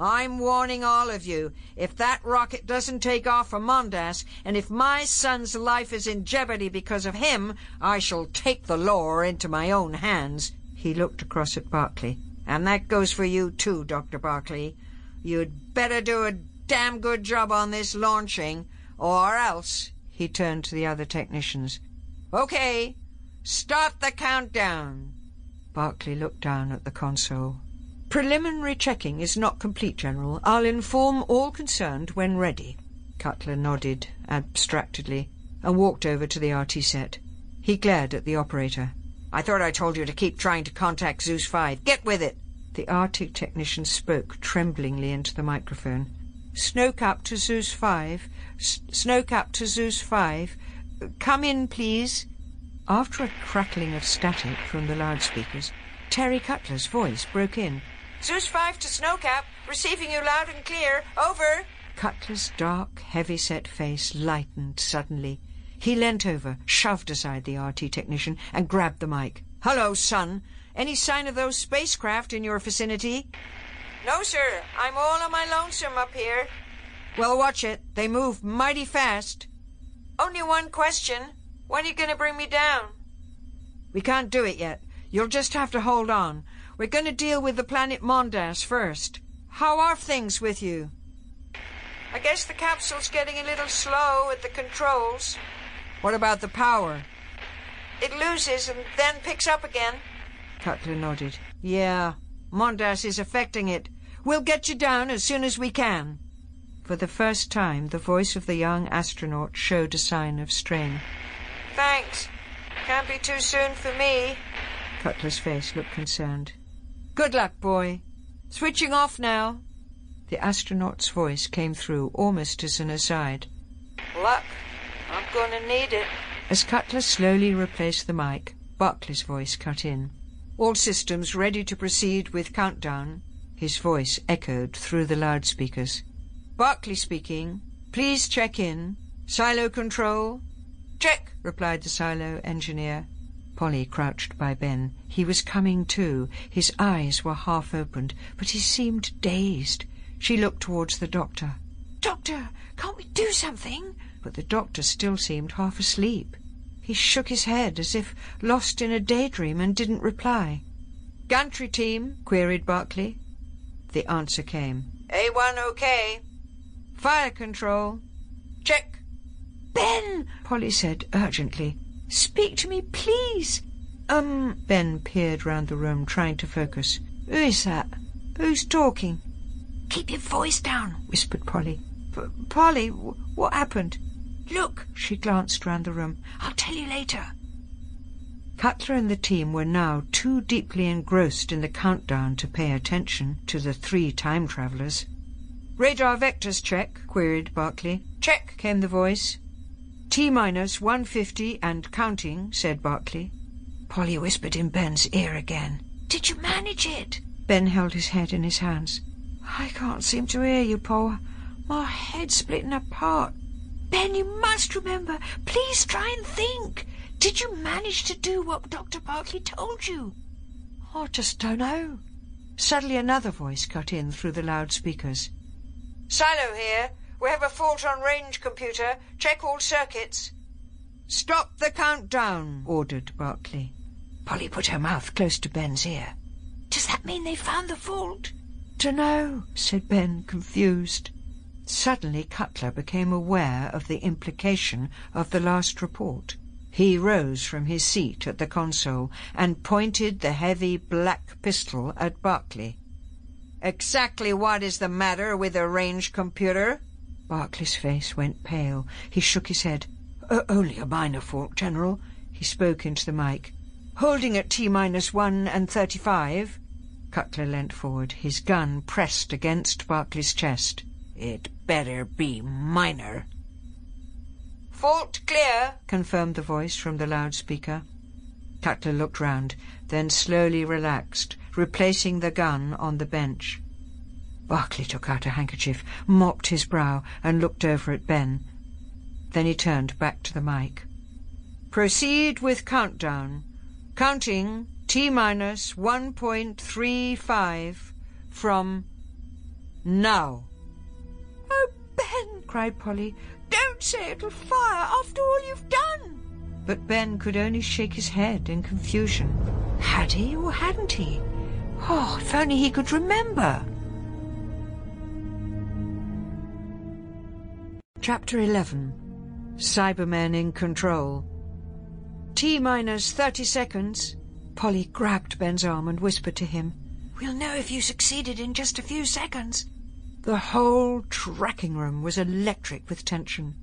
I'm warning all of you, if that rocket doesn't take off from Mondas, and if my son's life is in jeopardy because of him, I shall take the law into my own hands. He looked across at Barclay. And that goes for you too, Dr. Barclay. You'd better do a damn good job on this launching, or else... He turned to the other technicians. Okay, start the countdown. Barclay looked down at the console. Preliminary checking is not complete, General. I'll inform all concerned when ready. Cutler nodded abstractedly and walked over to the RT set. He glared at the operator. I thought I told you to keep trying to contact Zeus 5. Get with it! The RT technician spoke tremblingly into the microphone. Snowcap to Zeus 5. S Snowcap to Zeus 5. Come in, please. After a crackling of static from the loudspeakers, Terry Cutler's voice broke in. Zeus 5 to Snowcap. Receiving you loud and clear. Over. Cutler's dark, heavy-set face lightened suddenly. He leant over, shoved aside the RT technician, and grabbed the mic. Hello, son. Any sign of those spacecraft in your vicinity? No, sir. I'm all on my lonesome up here. Well, watch it. They move mighty fast. Only one question. When are you going to bring me down? We can't do it yet. You'll just have to hold on. We're going to deal with the planet Mondas first. How are things with you? I guess the capsule's getting a little slow at the controls. What about the power? It loses and then picks up again. Cutler nodded. Yeah, Mondas is affecting it. We'll get you down as soon as we can. For the first time, the voice of the young astronaut showed a sign of strain. Thanks. Can't be too soon for me. Cutler's face looked concerned. Good luck, boy. Switching off now. The astronaut's voice came through almost as an aside. Luck. I'm going to need it. As Cutler slowly replaced the mic, Barclay's voice cut in. All systems ready to proceed with countdown. His voice echoed through the loudspeakers. Barclay speaking. Please check in. Silo control. Check, replied the silo engineer. Polly crouched by Ben. He was coming to. His eyes were half opened, but he seemed dazed. She looked towards the doctor. Doctor, can't we do something? But the doctor still seemed half asleep. He shook his head as if lost in a daydream and didn't reply. Gantry team? queried Barclay. The answer came. A1 OK. Fire control. Check. Ben, Polly said urgently. Speak to me, please. Um, Ben peered round the room, trying to focus. Who is that? Who's talking? Keep your voice down, whispered Polly. Polly, what happened? Look, she glanced round the room. I'll tell you later. Cutler and the team were now too deeply engrossed in the countdown to pay attention to the three time travellers. Radar vectors check, queried Barclay. Check, came the voice. T minus 150 and counting, said Barclay. Polly whispered in Ben's ear again. Did you manage it? Ben held his head in his hands. I can't seem to hear you, Paul. My head's splitting apart. Ben, you must remember. Please try and think. Did you manage to do what Dr. Barclay told you? I just don't know. Suddenly another voice cut in through the loudspeakers. Silo here. We have a fault on range computer. Check all circuits. Stop the countdown, ordered Barclay. Polly put her mouth close to Ben's ear. Does that mean they found the fault? Dunno, said Ben, confused. Suddenly Cutler became aware of the implication of the last report. He rose from his seat at the console and pointed the heavy black pistol at Barclay. Exactly what is the matter with the range computer? Barclay's face went pale. He shook his head. Only a minor fault, General. He spoke into the mic. Holding at T minus one and thirty-five. Cutler leant forward, his gun pressed against Barclay's chest. It better be minor. Fault clear, confirmed the voice from the loudspeaker. Cutler looked round, then slowly relaxed, replacing the gun on the bench. Barclay took out a handkerchief, mopped his brow, and looked over at Ben. Then he turned back to the mic. Proceed with countdown. Counting T minus 1.35 from now. Cried Polly, don't say it'll fire after all you've done. But Ben could only shake his head in confusion. Had he or hadn't he? Oh, if only he could remember. Chapter 11 Cybermen in Control T minus 30 seconds. Polly grabbed Ben's arm and whispered to him. We'll know if you succeeded in just a few seconds. The whole tracking room was electric with tension.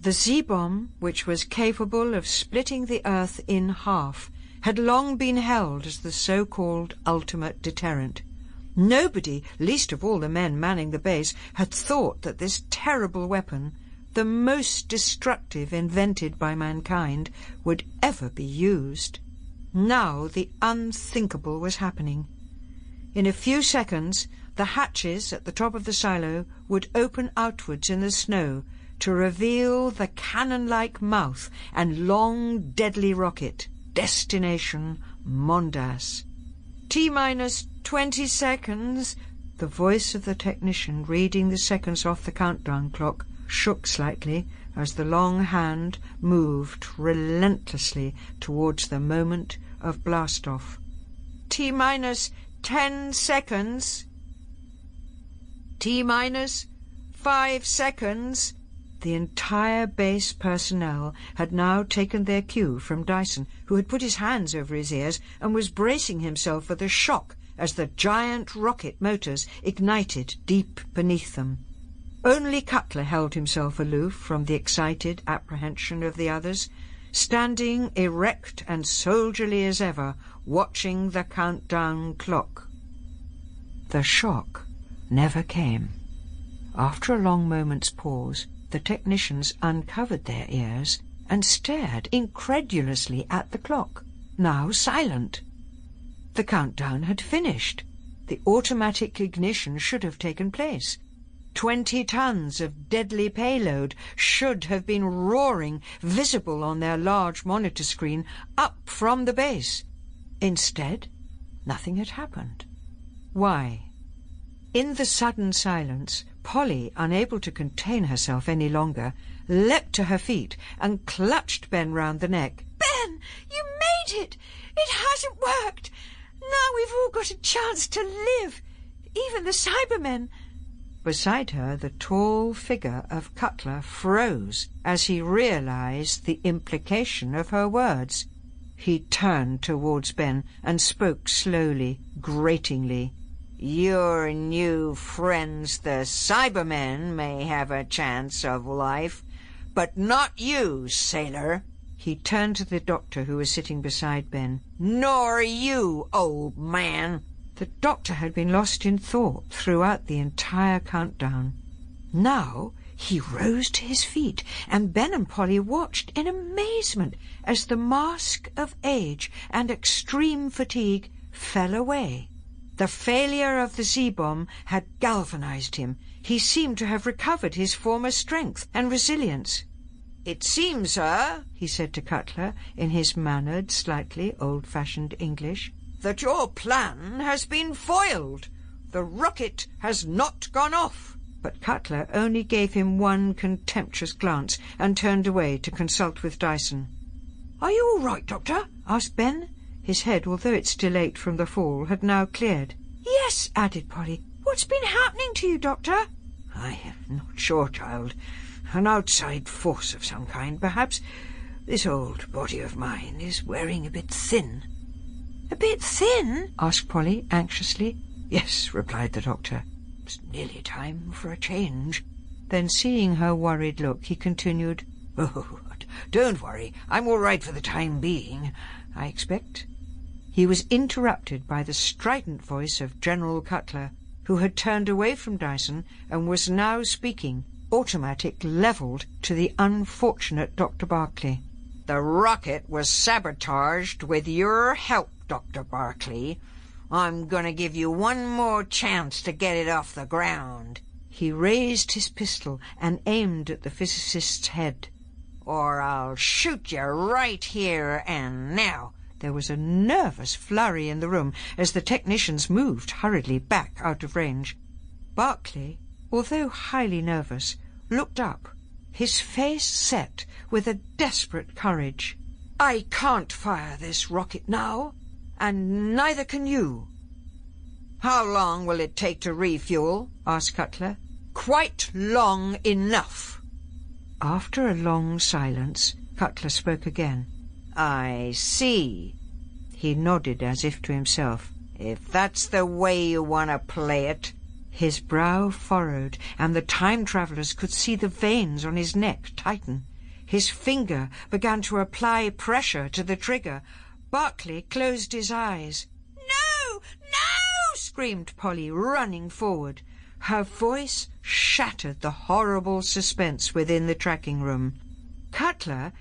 The Z-bomb, which was capable of splitting the Earth in half, had long been held as the so-called ultimate deterrent. Nobody, least of all the men manning the base, had thought that this terrible weapon, the most destructive invented by mankind, would ever be used. Now the unthinkable was happening. In a few seconds, the hatches at the top of the silo would open outwards in the snow to reveal the cannon-like mouth and long, deadly rocket. Destination Mondas. T-minus twenty seconds. The voice of the technician reading the seconds off the countdown clock shook slightly as the long hand moved relentlessly towards the moment of blastoff. T-minus ten seconds. T-minus five seconds. The entire base personnel had now taken their cue from Dyson, who had put his hands over his ears and was bracing himself for the shock as the giant rocket motors ignited deep beneath them. Only Cutler held himself aloof from the excited apprehension of the others, standing erect and soldierly as ever, watching the countdown clock. The shock never came. After a long moment's pause, the technicians uncovered their ears and stared incredulously at the clock, now silent. The countdown had finished. The automatic ignition should have taken place. Twenty tons of deadly payload should have been roaring, visible on their large monitor screen, up from the base. Instead, nothing had happened. Why? In the sudden silence, Polly, unable to contain herself any longer, leapt to her feet and clutched Ben round the neck. Ben, you made it! It hasn't worked! Now we've all got a chance to live! Even the Cybermen! Beside her, the tall figure of Cutler froze as he realized the implication of her words. He turned towards Ben and spoke slowly, gratingly. Your new friends, the Cybermen, may have a chance of life, but not you, sailor. He turned to the doctor who was sitting beside Ben. Nor you, old man. The doctor had been lost in thought throughout the entire countdown. Now he rose to his feet, and Ben and Polly watched in amazement as the mask of age and extreme fatigue fell away. The failure of the Z-bomb had galvanized him. He seemed to have recovered his former strength and resilience. It seems, sir, he said to Cutler in his mannered, slightly old-fashioned English, that your plan has been foiled. The rocket has not gone off. But Cutler only gave him one contemptuous glance and turned away to consult with Dyson. Are you all right, Doctor? asked Ben. His head, although it still ached from the fall, had now cleared. Yes, added Polly. What's been happening to you, Doctor? I am not sure, child. An outside force of some kind, perhaps. This old body of mine is wearing a bit thin. A bit thin? asked Polly anxiously. Yes, replied the doctor. It's nearly time for a change. Then, seeing her worried look, he continued, Oh, don't worry. I'm all right for the time being, I expect. He was interrupted by the strident voice of General Cutler, who had turned away from Dyson and was now speaking, automatic levelled to the unfortunate Dr. Barclay. The rocket was sabotaged with your help, Dr. Barclay. I'm going to give you one more chance to get it off the ground. He raised his pistol and aimed at the physicist's head. Or I'll shoot you right here and now. There was a nervous flurry in the room as the technicians moved hurriedly back out of range. Barclay, although highly nervous, looked up, his face set with a desperate courage. I can't fire this rocket now, and neither can you. How long will it take to refuel? asked Cutler. Quite long enough. After a long silence, Cutler spoke again. I see. He nodded as if to himself. If that's the way you want to play it. His brow furrowed, and the time travellers could see the veins on his neck tighten. His finger began to apply pressure to the trigger. Barclay closed his eyes. No! No! screamed Polly, running forward. Her voice shattered the horrible suspense within the tracking room. Cutler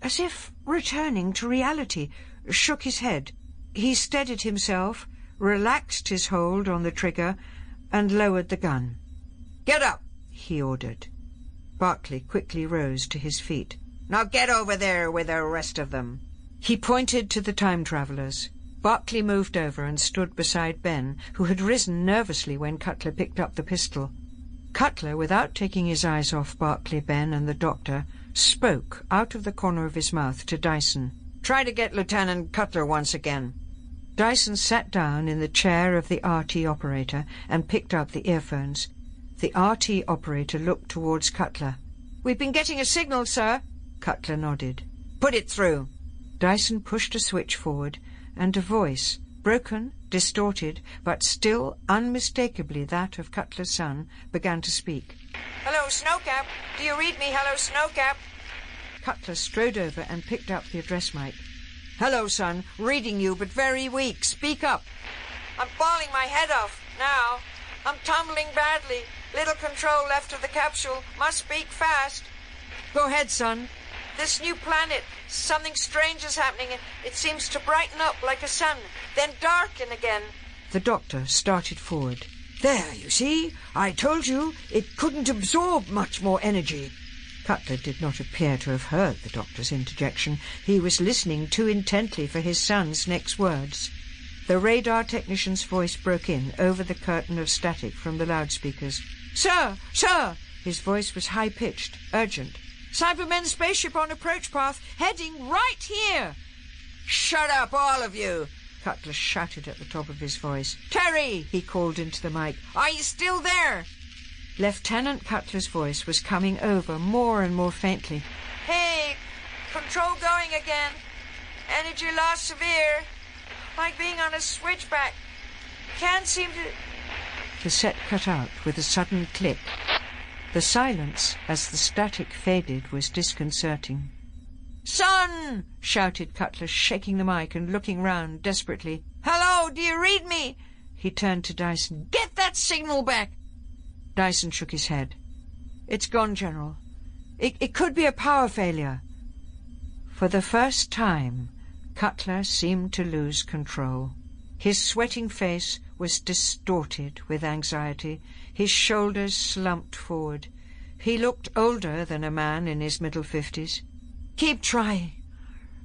as if returning to reality, shook his head. He steadied himself, relaxed his hold on the trigger, and lowered the gun. Get up, he ordered. Barclay quickly rose to his feet. Now get over there with the rest of them. He pointed to the time travellers. Barclay moved over and stood beside Ben, who had risen nervously when Cutler picked up the pistol. Cutler, without taking his eyes off Barclay, Ben, and the doctor, spoke out of the corner of his mouth to Dyson. Try to get Lieutenant Cutler once again. Dyson sat down in the chair of the RT operator and picked up the earphones. The RT operator looked towards Cutler. We've been getting a signal, sir. Cutler nodded. Put it through. Dyson pushed a switch forward, and a voice, broken, distorted, but still unmistakably that of Cutler's son, began to speak. Hello, Snowcap. Do you read me? Hello, Snowcap. Cutler strode over and picked up the address mic. Hello, son. Reading you, but very weak. Speak up. I'm falling my head off now. I'm tumbling badly. Little control left of the capsule. Must speak fast. Go ahead, son. This new planet, something strange is happening. It, it seems to brighten up like a sun, then darken again. The doctor started forward. There, you see? I told you it couldn't absorb much more energy. Cutler did not appear to have heard the doctor's interjection. He was listening too intently for his son's next words. The radar technician's voice broke in over the curtain of static from the loudspeakers. Sir, sir! His voice was high-pitched, urgent. Cybermen spaceship on approach path, heading right here! Shut up, all of you! Cutler shouted at the top of his voice. Terry! He called into the mic. Are you still there? Lieutenant Cutler's voice was coming over more and more faintly. Hey, control going again. Energy loss severe. Like being on a switchback. Can't seem to. The set cut out with a sudden click. The silence, as the static faded, was disconcerting. Son! shouted Cutler, shaking the mic and looking round desperately. Hello, do you read me? He turned to Dyson. Get that signal back! Dyson shook his head. It's gone, General. It, it could be a power failure. For the first time, Cutler seemed to lose control. His sweating face was distorted with anxiety. His shoulders slumped forward. He looked older than a man in his middle fifties. Keep trying.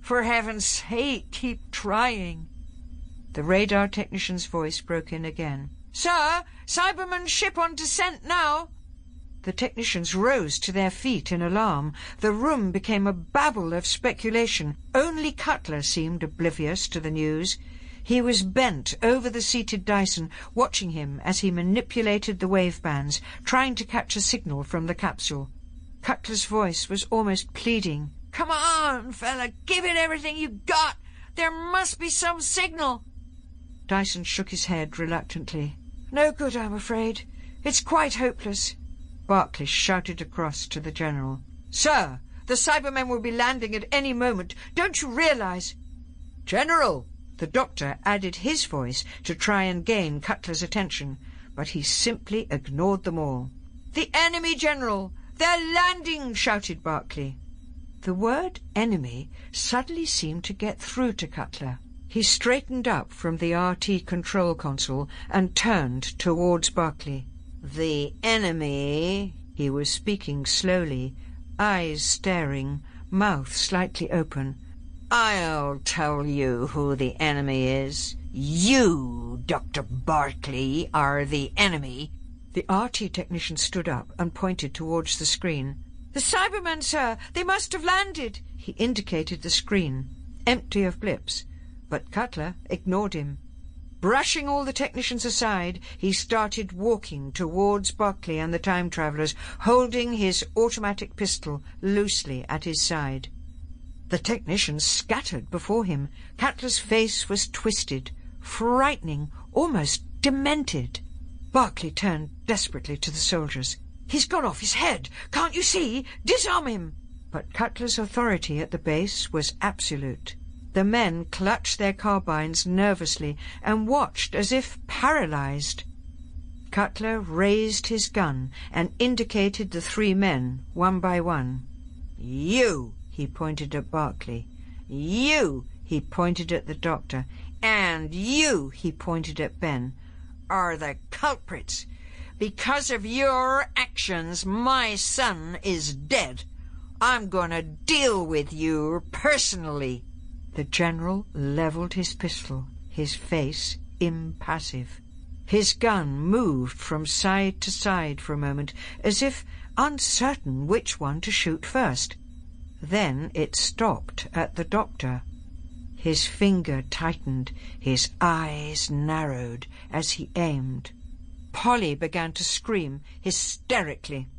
For heaven's sake, keep trying. The radar technician's voice broke in again. Sir, Cyberman ship on descent now. The technicians rose to their feet in alarm. The room became a babel of speculation. Only Cutler seemed oblivious to the news. He was bent over the seated Dyson, watching him as he manipulated the wave bands, trying to catch a signal from the capsule. Cutler's voice was almost pleading. Come on, fella, give it everything you got. There must be some signal. Dyson shook his head reluctantly. No good, I'm afraid. It's quite hopeless. Barclay shouted across to the General. Sir, the Cybermen will be landing at any moment. Don't you realize? General! The doctor added his voice to try and gain Cutler's attention, but he simply ignored them all. The enemy, General! They're landing! shouted Barclay. The word enemy suddenly seemed to get through to Cutler. He straightened up from the RT control console and turned towards Barclay. The enemy, he was speaking slowly, eyes staring, mouth slightly open. I'll tell you who the enemy is. You, Dr. Barclay, are the enemy. The RT technician stood up and pointed towards the screen. The Cybermen, sir! They must have landed! He indicated the screen, empty of blips but Cutler ignored him. Brushing all the technicians aside, he started walking towards Barclay and the time travellers, holding his automatic pistol loosely at his side. The technicians scattered before him. Cutler's face was twisted, frightening, almost demented. Barclay turned desperately to the soldiers. He's gone off his head. Can't you see? Disarm him! But Cutler's authority at the base was absolute. The men clutched their carbines nervously and watched as if paralyzed. Cutler raised his gun and indicated the three men, one by one. You, he pointed at Barclay. You, he pointed at the doctor. And you, he pointed at Ben, are the culprits. Because of your actions, my son is dead. I'm going to deal with you personally. The general levelled his pistol, his face impassive. His gun moved from side to side for a moment, as if uncertain which one to shoot first. Then it stopped at the doctor. His finger tightened, his eyes narrowed as he aimed. Polly began to scream hysterically.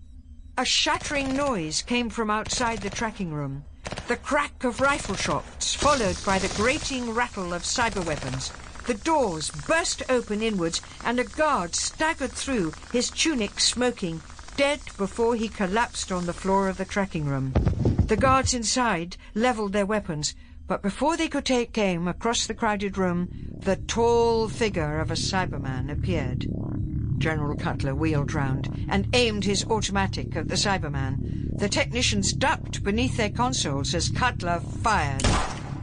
A shattering noise came from outside the tracking room. The crack of rifle shots, followed by the grating rattle of cyber weapons. The doors burst open inwards, and a guard staggered through, his tunic smoking, dead before he collapsed on the floor of the tracking room. The guards inside levelled their weapons, but before they could take aim across the crowded room, the tall figure of a Cyberman appeared. General Cutler wheeled round and aimed his automatic at the Cyberman. The technicians ducked beneath their consoles as Cutler fired.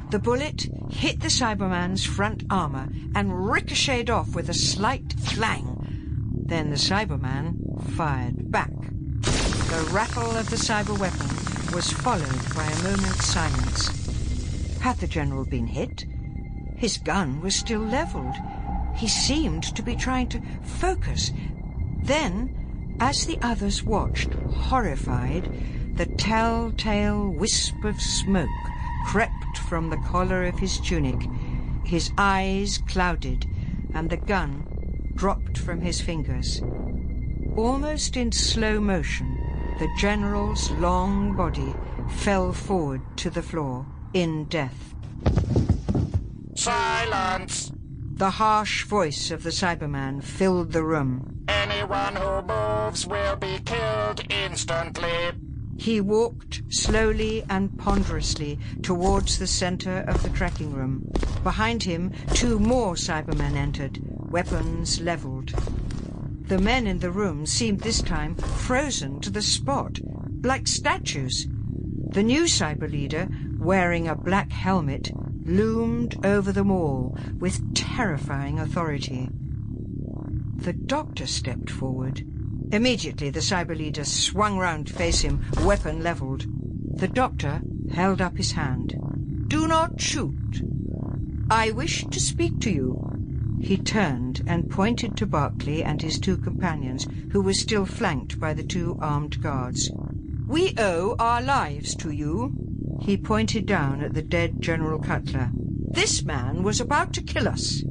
The bullet hit the Cyberman's front armor and ricocheted off with a slight clang. Then the Cyberman fired back. The rattle of the cyber weapon was followed by a moment's silence. Had the general been hit? His gun was still leveled. He seemed to be trying to focus. Then, as the others watched, horrified, the telltale wisp of smoke crept from the collar of his tunic. His eyes clouded, and the gun dropped from his fingers. Almost in slow motion, the general's long body fell forward to the floor in death. Silence! The harsh voice of the Cyberman filled the room. Anyone who moves will be killed instantly. He walked slowly and ponderously towards the center of the tracking room. Behind him, two more Cybermen entered, weapons leveled. The men in the room seemed this time frozen to the spot, like statues. The new cyber leader, wearing a black helmet, loomed over them all with terrifying authority. The doctor stepped forward. Immediately the cyber leader swung round to face him, weapon leveled. The doctor held up his hand. Do not shoot. I wish to speak to you. He turned and pointed to Barclay and his two companions, who were still flanked by the two armed guards. We owe our lives to you. He pointed down at the dead General Cutler. This man was about to kill us.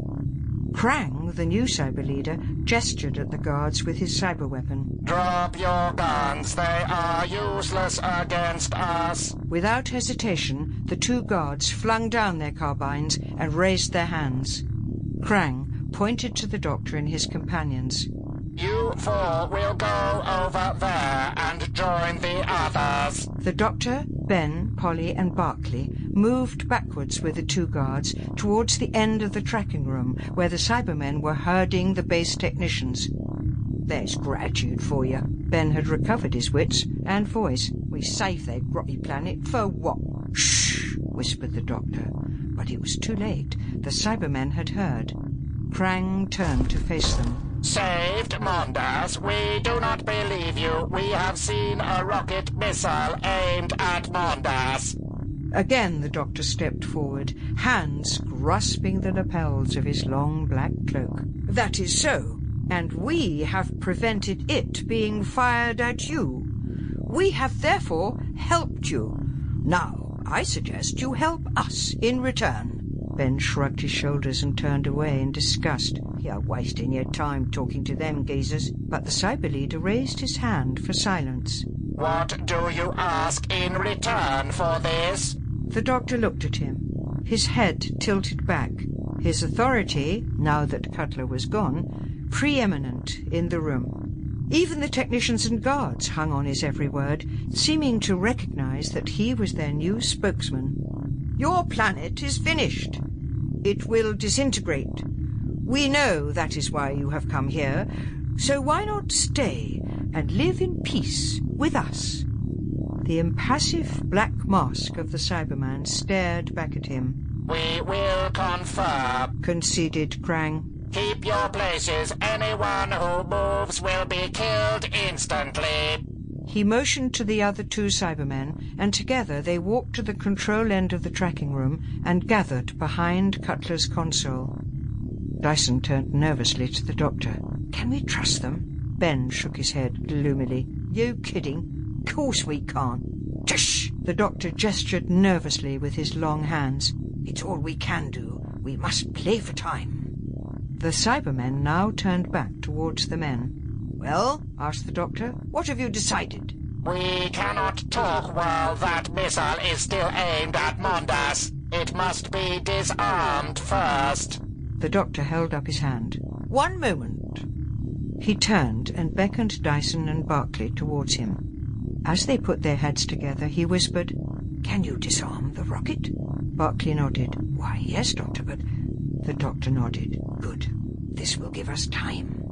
Krang, the new cyber leader, gestured at the guards with his cyber weapon. Drop your guns. They are useless against us. Without hesitation, the two guards flung down their carbines and raised their hands. Krang pointed to the doctor and his companions. You four will go over there and join the others. The doctor, Ben, Polly, and Barclay moved backwards with the two guards towards the end of the tracking room where the Cybermen were herding the base technicians. There's gratitude for you. Ben had recovered his wits and voice. We saved their grotty planet for what? Shh, whispered the doctor. But it was too late. The Cybermen had heard. Krang turned to face them. Saved Mondas. We do not believe you. We have seen a rocket missile aimed at Mondas. Again the doctor stepped forward, hands grasping the lapels of his long black cloak. That is so, and we have prevented it being fired at you. We have therefore helped you. Now, I suggest you help us in return. Ben shrugged his shoulders and turned away in disgust. You're wasting your time talking to them geezers. But the cyber leader raised his hand for silence. What do you ask in return for this? The doctor looked at him, his head tilted back, his authority, now that Cutler was gone, preeminent in the room. Even the technicians and guards hung on his every word, seeming to recognize that he was their new spokesman. Your planet is finished. It will disintegrate. We know that is why you have come here, so why not stay and live in peace with us? The impassive black mask of the Cyberman stared back at him. We will confer. Conceded Krang. Keep your places. Anyone who moves will be killed instantly. He motioned to the other two Cybermen, and together they walked to the control end of the tracking room and gathered behind Cutler's console. Dyson turned nervously to the doctor. Can we trust them? Ben shook his head gloomily. You kidding? Course we can't. Tush! The doctor gestured nervously with his long hands. It's all we can do. We must play for time. The Cybermen now turned back towards the men. Well, asked the doctor, what have you decided? We cannot talk while that missile is still aimed at Mondas. It must be disarmed first. The doctor held up his hand. One moment. He turned and beckoned Dyson and Barclay towards him. As they put their heads together, he whispered, Can you disarm the rocket? Barclay nodded. Why, yes, Doctor, but... The doctor nodded. Good. This will give us time.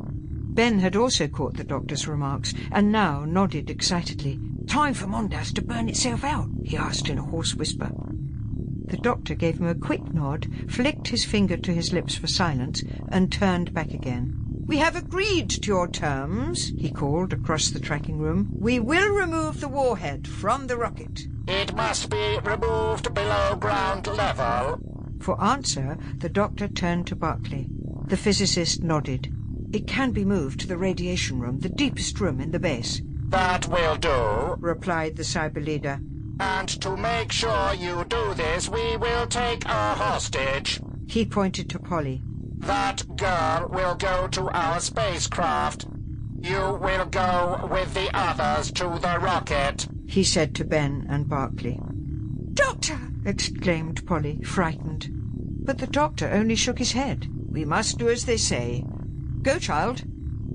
Ben had also caught the doctor's remarks, and now nodded excitedly. time for Mondas to burn itself out? he asked in a hoarse whisper. The doctor gave him a quick nod, flicked his finger to his lips for silence, and turned back again. We have agreed to your terms, he called across the tracking room. We will remove the warhead from the rocket. It must be removed below ground level. For answer, the doctor turned to Barclay. The physicist nodded. It can be moved to the radiation room, the deepest room in the base. That will do, replied the cyber leader. And to make sure you do this, we will take a hostage. He pointed to Polly. That girl will go to our spacecraft. You will go with the others to the rocket, he said to Ben and Barclay. Doctor! exclaimed Polly, frightened. But the doctor only shook his head. We must do as they say. Go, child.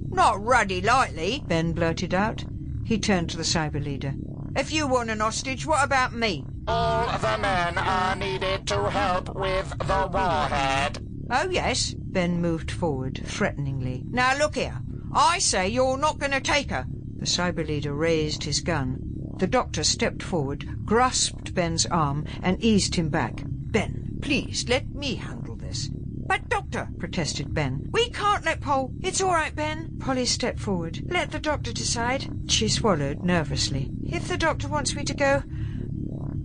Not ruddy lightly, Ben blurted out. He turned to the cyber leader. If you want an hostage, what about me? All the men are needed to help with the warhead. Oh, yes. Ben moved forward, threateningly. Now, look here. I say you're not going to take her. The cyber leader raised his gun. The doctor stepped forward, grasped Ben's arm, and eased him back. Ben, please, let me handle this. But, Doctor, protested Ben. We can't let Paul. It's all right, Ben. Polly stepped forward. Let the doctor decide. She swallowed nervously. If the doctor wants me to go,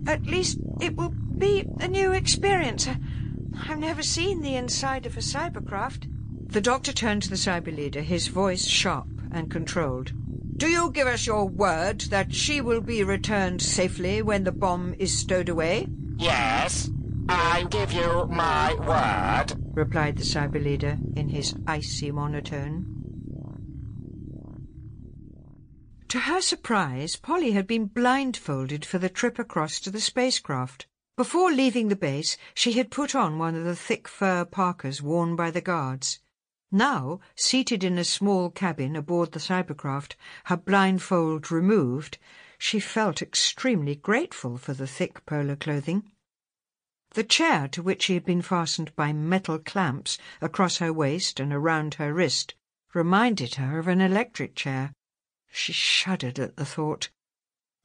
at least it will be a new experience. I've never seen the inside of a cybercraft. The doctor turned to the cyber leader, his voice sharp and controlled. Do you give us your word that she will be returned safely when the bomb is stowed away? Yes, I give you my word, replied the cyber leader in his icy monotone. To her surprise, Polly had been blindfolded for the trip across to the spacecraft. Before leaving the base, she had put on one of the thick fur parkas worn by the guards. Now, seated in a small cabin aboard the cybercraft, her blindfold removed, she felt extremely grateful for the thick polar clothing. The chair to which she had been fastened by metal clamps across her waist and around her wrist reminded her of an electric chair. She shuddered at the thought.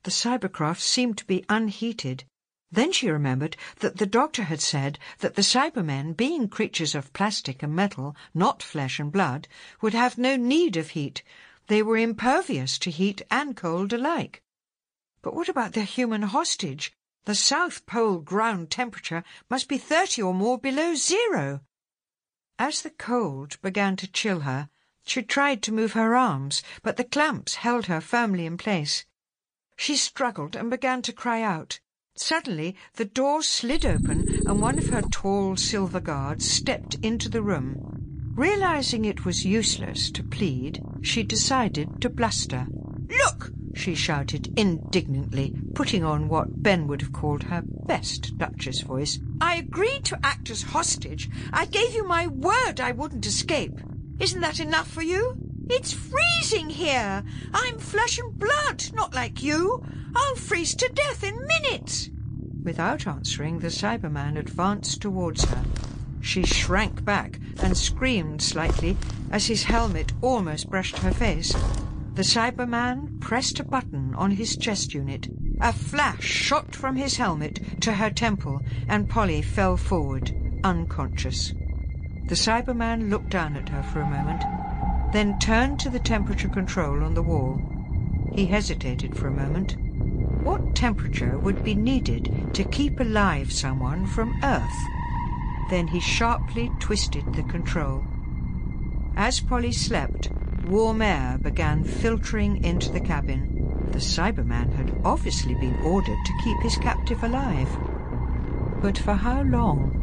The cybercraft seemed to be unheated, then she remembered that the doctor had said that the Cybermen, being creatures of plastic and metal, not flesh and blood, would have no need of heat. They were impervious to heat and cold alike. But what about their human hostage? The South Pole ground temperature must be thirty or more below zero. As the cold began to chill her, she tried to move her arms, but the clamps held her firmly in place. She struggled and began to cry out. Suddenly, the door slid open and one of her tall silver guards stepped into the room. Realizing it was useless to plead, she decided to bluster. Look! She shouted indignantly, putting on what Ben would have called her best Duchess voice. I agreed to act as hostage. I gave you my word I wouldn't escape. Isn't that enough for you? It's freezing here. I'm flesh and blood, not like you. I'll freeze to death in minutes. Without answering, the Cyberman advanced towards her. She shrank back and screamed slightly as his helmet almost brushed her face. The Cyberman pressed a button on his chest unit. A flash shot from his helmet to her temple, and Polly fell forward, unconscious. The Cyberman looked down at her for a moment, then turned to the temperature control on the wall. He hesitated for a moment. What temperature would be needed to keep alive someone from Earth? Then he sharply twisted the control. As Polly slept, warm air began filtering into the cabin. The Cyberman had obviously been ordered to keep his captive alive. But for how long?